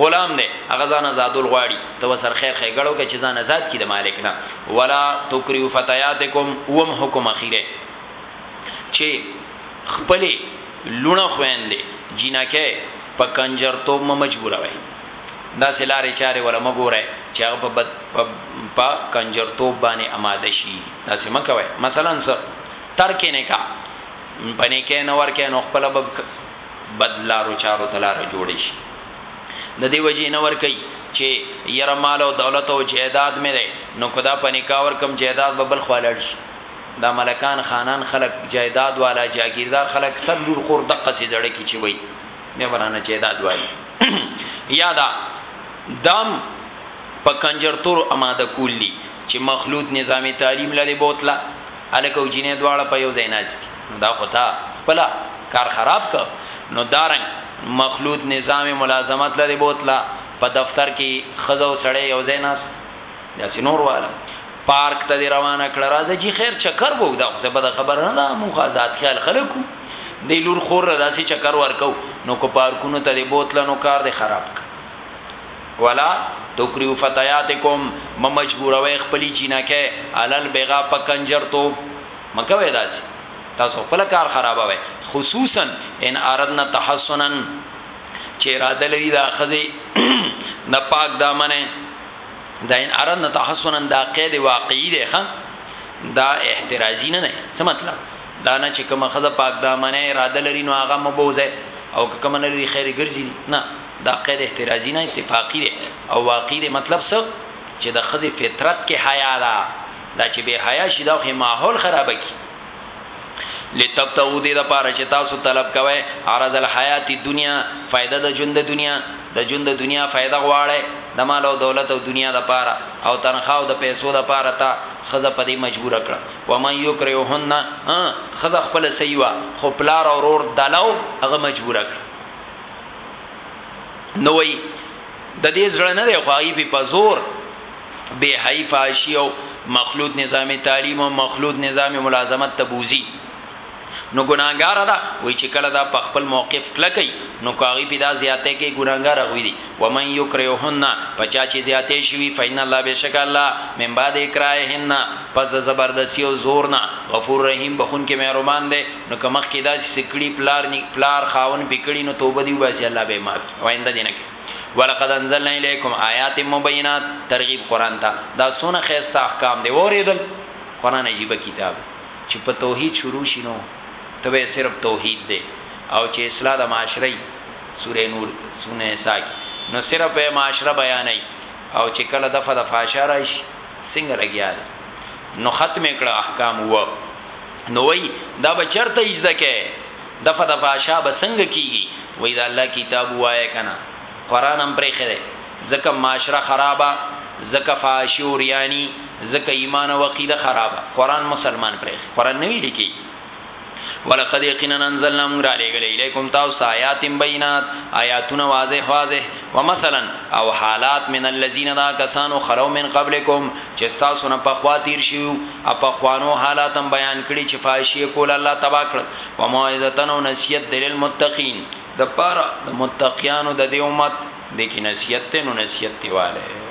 غلام دی هغه ځان آزادول غواړي ته وسر خیر خېګړو کې چې ځان آزاد کړي د مالک نه ولا تکریو فتياتکم وم حکم اخیره چې خپل لونه خويندې جنکه په کنجر تو م مجبور وای دا سلاره چاره ولا مګوره چې هغه په بد په کنجر تو باندې آماده شي دا سم کوي مثلا څه ترکې نه کا پنه کې نور کې نو خپل بد لارو چارو ته لاره جوړه شي د دې وجې نه ور کوي چې يره مال او دولت او جیداد مې ده نو کدا په نکاح ور کم جیداد به بل خالړ شي دا ملکان خانان خلق جیداد والا جاگیردار خلق سر لور خور دقه سي زړه کی چی وای نه ورانه جیداد وای یادا دم په کنجرتور اماده کولی چې مخلوط نظامی تعلیم لري بوتلا هلک او جینې دواړه په یو ځای ناست دي نو دا خو تا خپله کار خراب کړ نو دا رنګ مخلوط نظام ملازمت لرې بوتله په دفتر کې ښځه او سړی یو ځای ناست داسې نور واله پارک ته روانه کړه راځه جی خیر چکر وو دا څه بده خبره نه ده موږ آزاد خیال خلکو دی لور خور را داسې چکر ورکو نو کو پارکونو ته بوتله نو کار دې خراب کړ ولا تکریو فتیاتکم مه مجبوروی خپلی جینکی علی البغا په کنجر توب مکوی داسی تاسو خپل کار خرابوی خصوصا ان اردنا تحسنا چه اراده لري دا خزی د پاک دامنه دا ان اردنا تحسنا دا قید واقعی دی خان دا احترازی نه نه څه مطلب دا نه چې کوم خزه پاک دامنه اراده لري نو هغه مبوزه او کوم نه لري خیر ګرځي نه دا قید احترازی نه اتفاقی دی او واقعی دی مطلب څه چې د خزې فطرت کې حیا ده دا چې به حیا شي دا خو ماحول خراب کی لتبتغوا دې د پاره چې تاسو طلب کوئ عرض الحیات دنیا فائدہ د ژوند د دنیا د ژوند د دنیا فائدہ غواړئ د مال او دولت او دنیا د پاره او تنخواه او د پیسو د پاره تا خزه پدې مجبور کړه و من یکرهن خزه خپل سیوا خو پلار او رور دلو هغه مجبور کړه نو وی د دې زړه نه دی خوایي په پزور به حی فاشی او مخلوط نظام تعلیم او مخلوط نظام ملازمت تبوزی نو ګناګار ده وای چې کله دا په خپل موقف کلکې نو کاغي پیدا زیاته کې ګناګار غوي دي و من یکرهن پچا چې زیاته شي فین الله بشک الله من بعد اکراهن پس زبردستی او زور نه غفور رحیم بخون کې مهربان دی نو که مخکې داسې څه کړي پلار ني پلار خاوند پې کړي نو توبه دې وباسي الله به یې معاف کړي او آینده دې نه کوي ولقد انزلنا الیکم آیات مبینات ترغیب قرآن ته دا څونه ښایسته احکام دی واورېدل قرآن عجیبه کتاب دی چې په توحید شروع شي نو ته به صرف توحید دی او چې اصلاح د معاشري سوره نور سوره نساء کې نو صرف به معاشره بیانای او چې کله دفع د فاشا راشي څنګه لګیا دی نو ختم کړه احکام وو نو وای دا به چرته ایزده کې دفع د فحشا به څنګه کیږي وای دا الله کتاب وای کنه قران هم پرې خره زکه معاشره خرابه زکه فحاشی او ریانی زکه ایمان او عقیده خرابه قران مسلمان پرې قران نه ویل کی ولقد یقینا انزلنا من علیکم الیکم تاسو آیات بینات آیاتنا واضح واضح ومثلا او حالات من الذین دا کسانو خلو من قبلکم چې تاسو نه پخوا تیر شیو اپخوانو حالاتم بیان کړي چې فاشیه کول الله تبا کړ و موعظتن او نصیحت دلیل متقین د پاره د متقیانو د دې امت د کې نصیحت ته نو نصیحت دیواله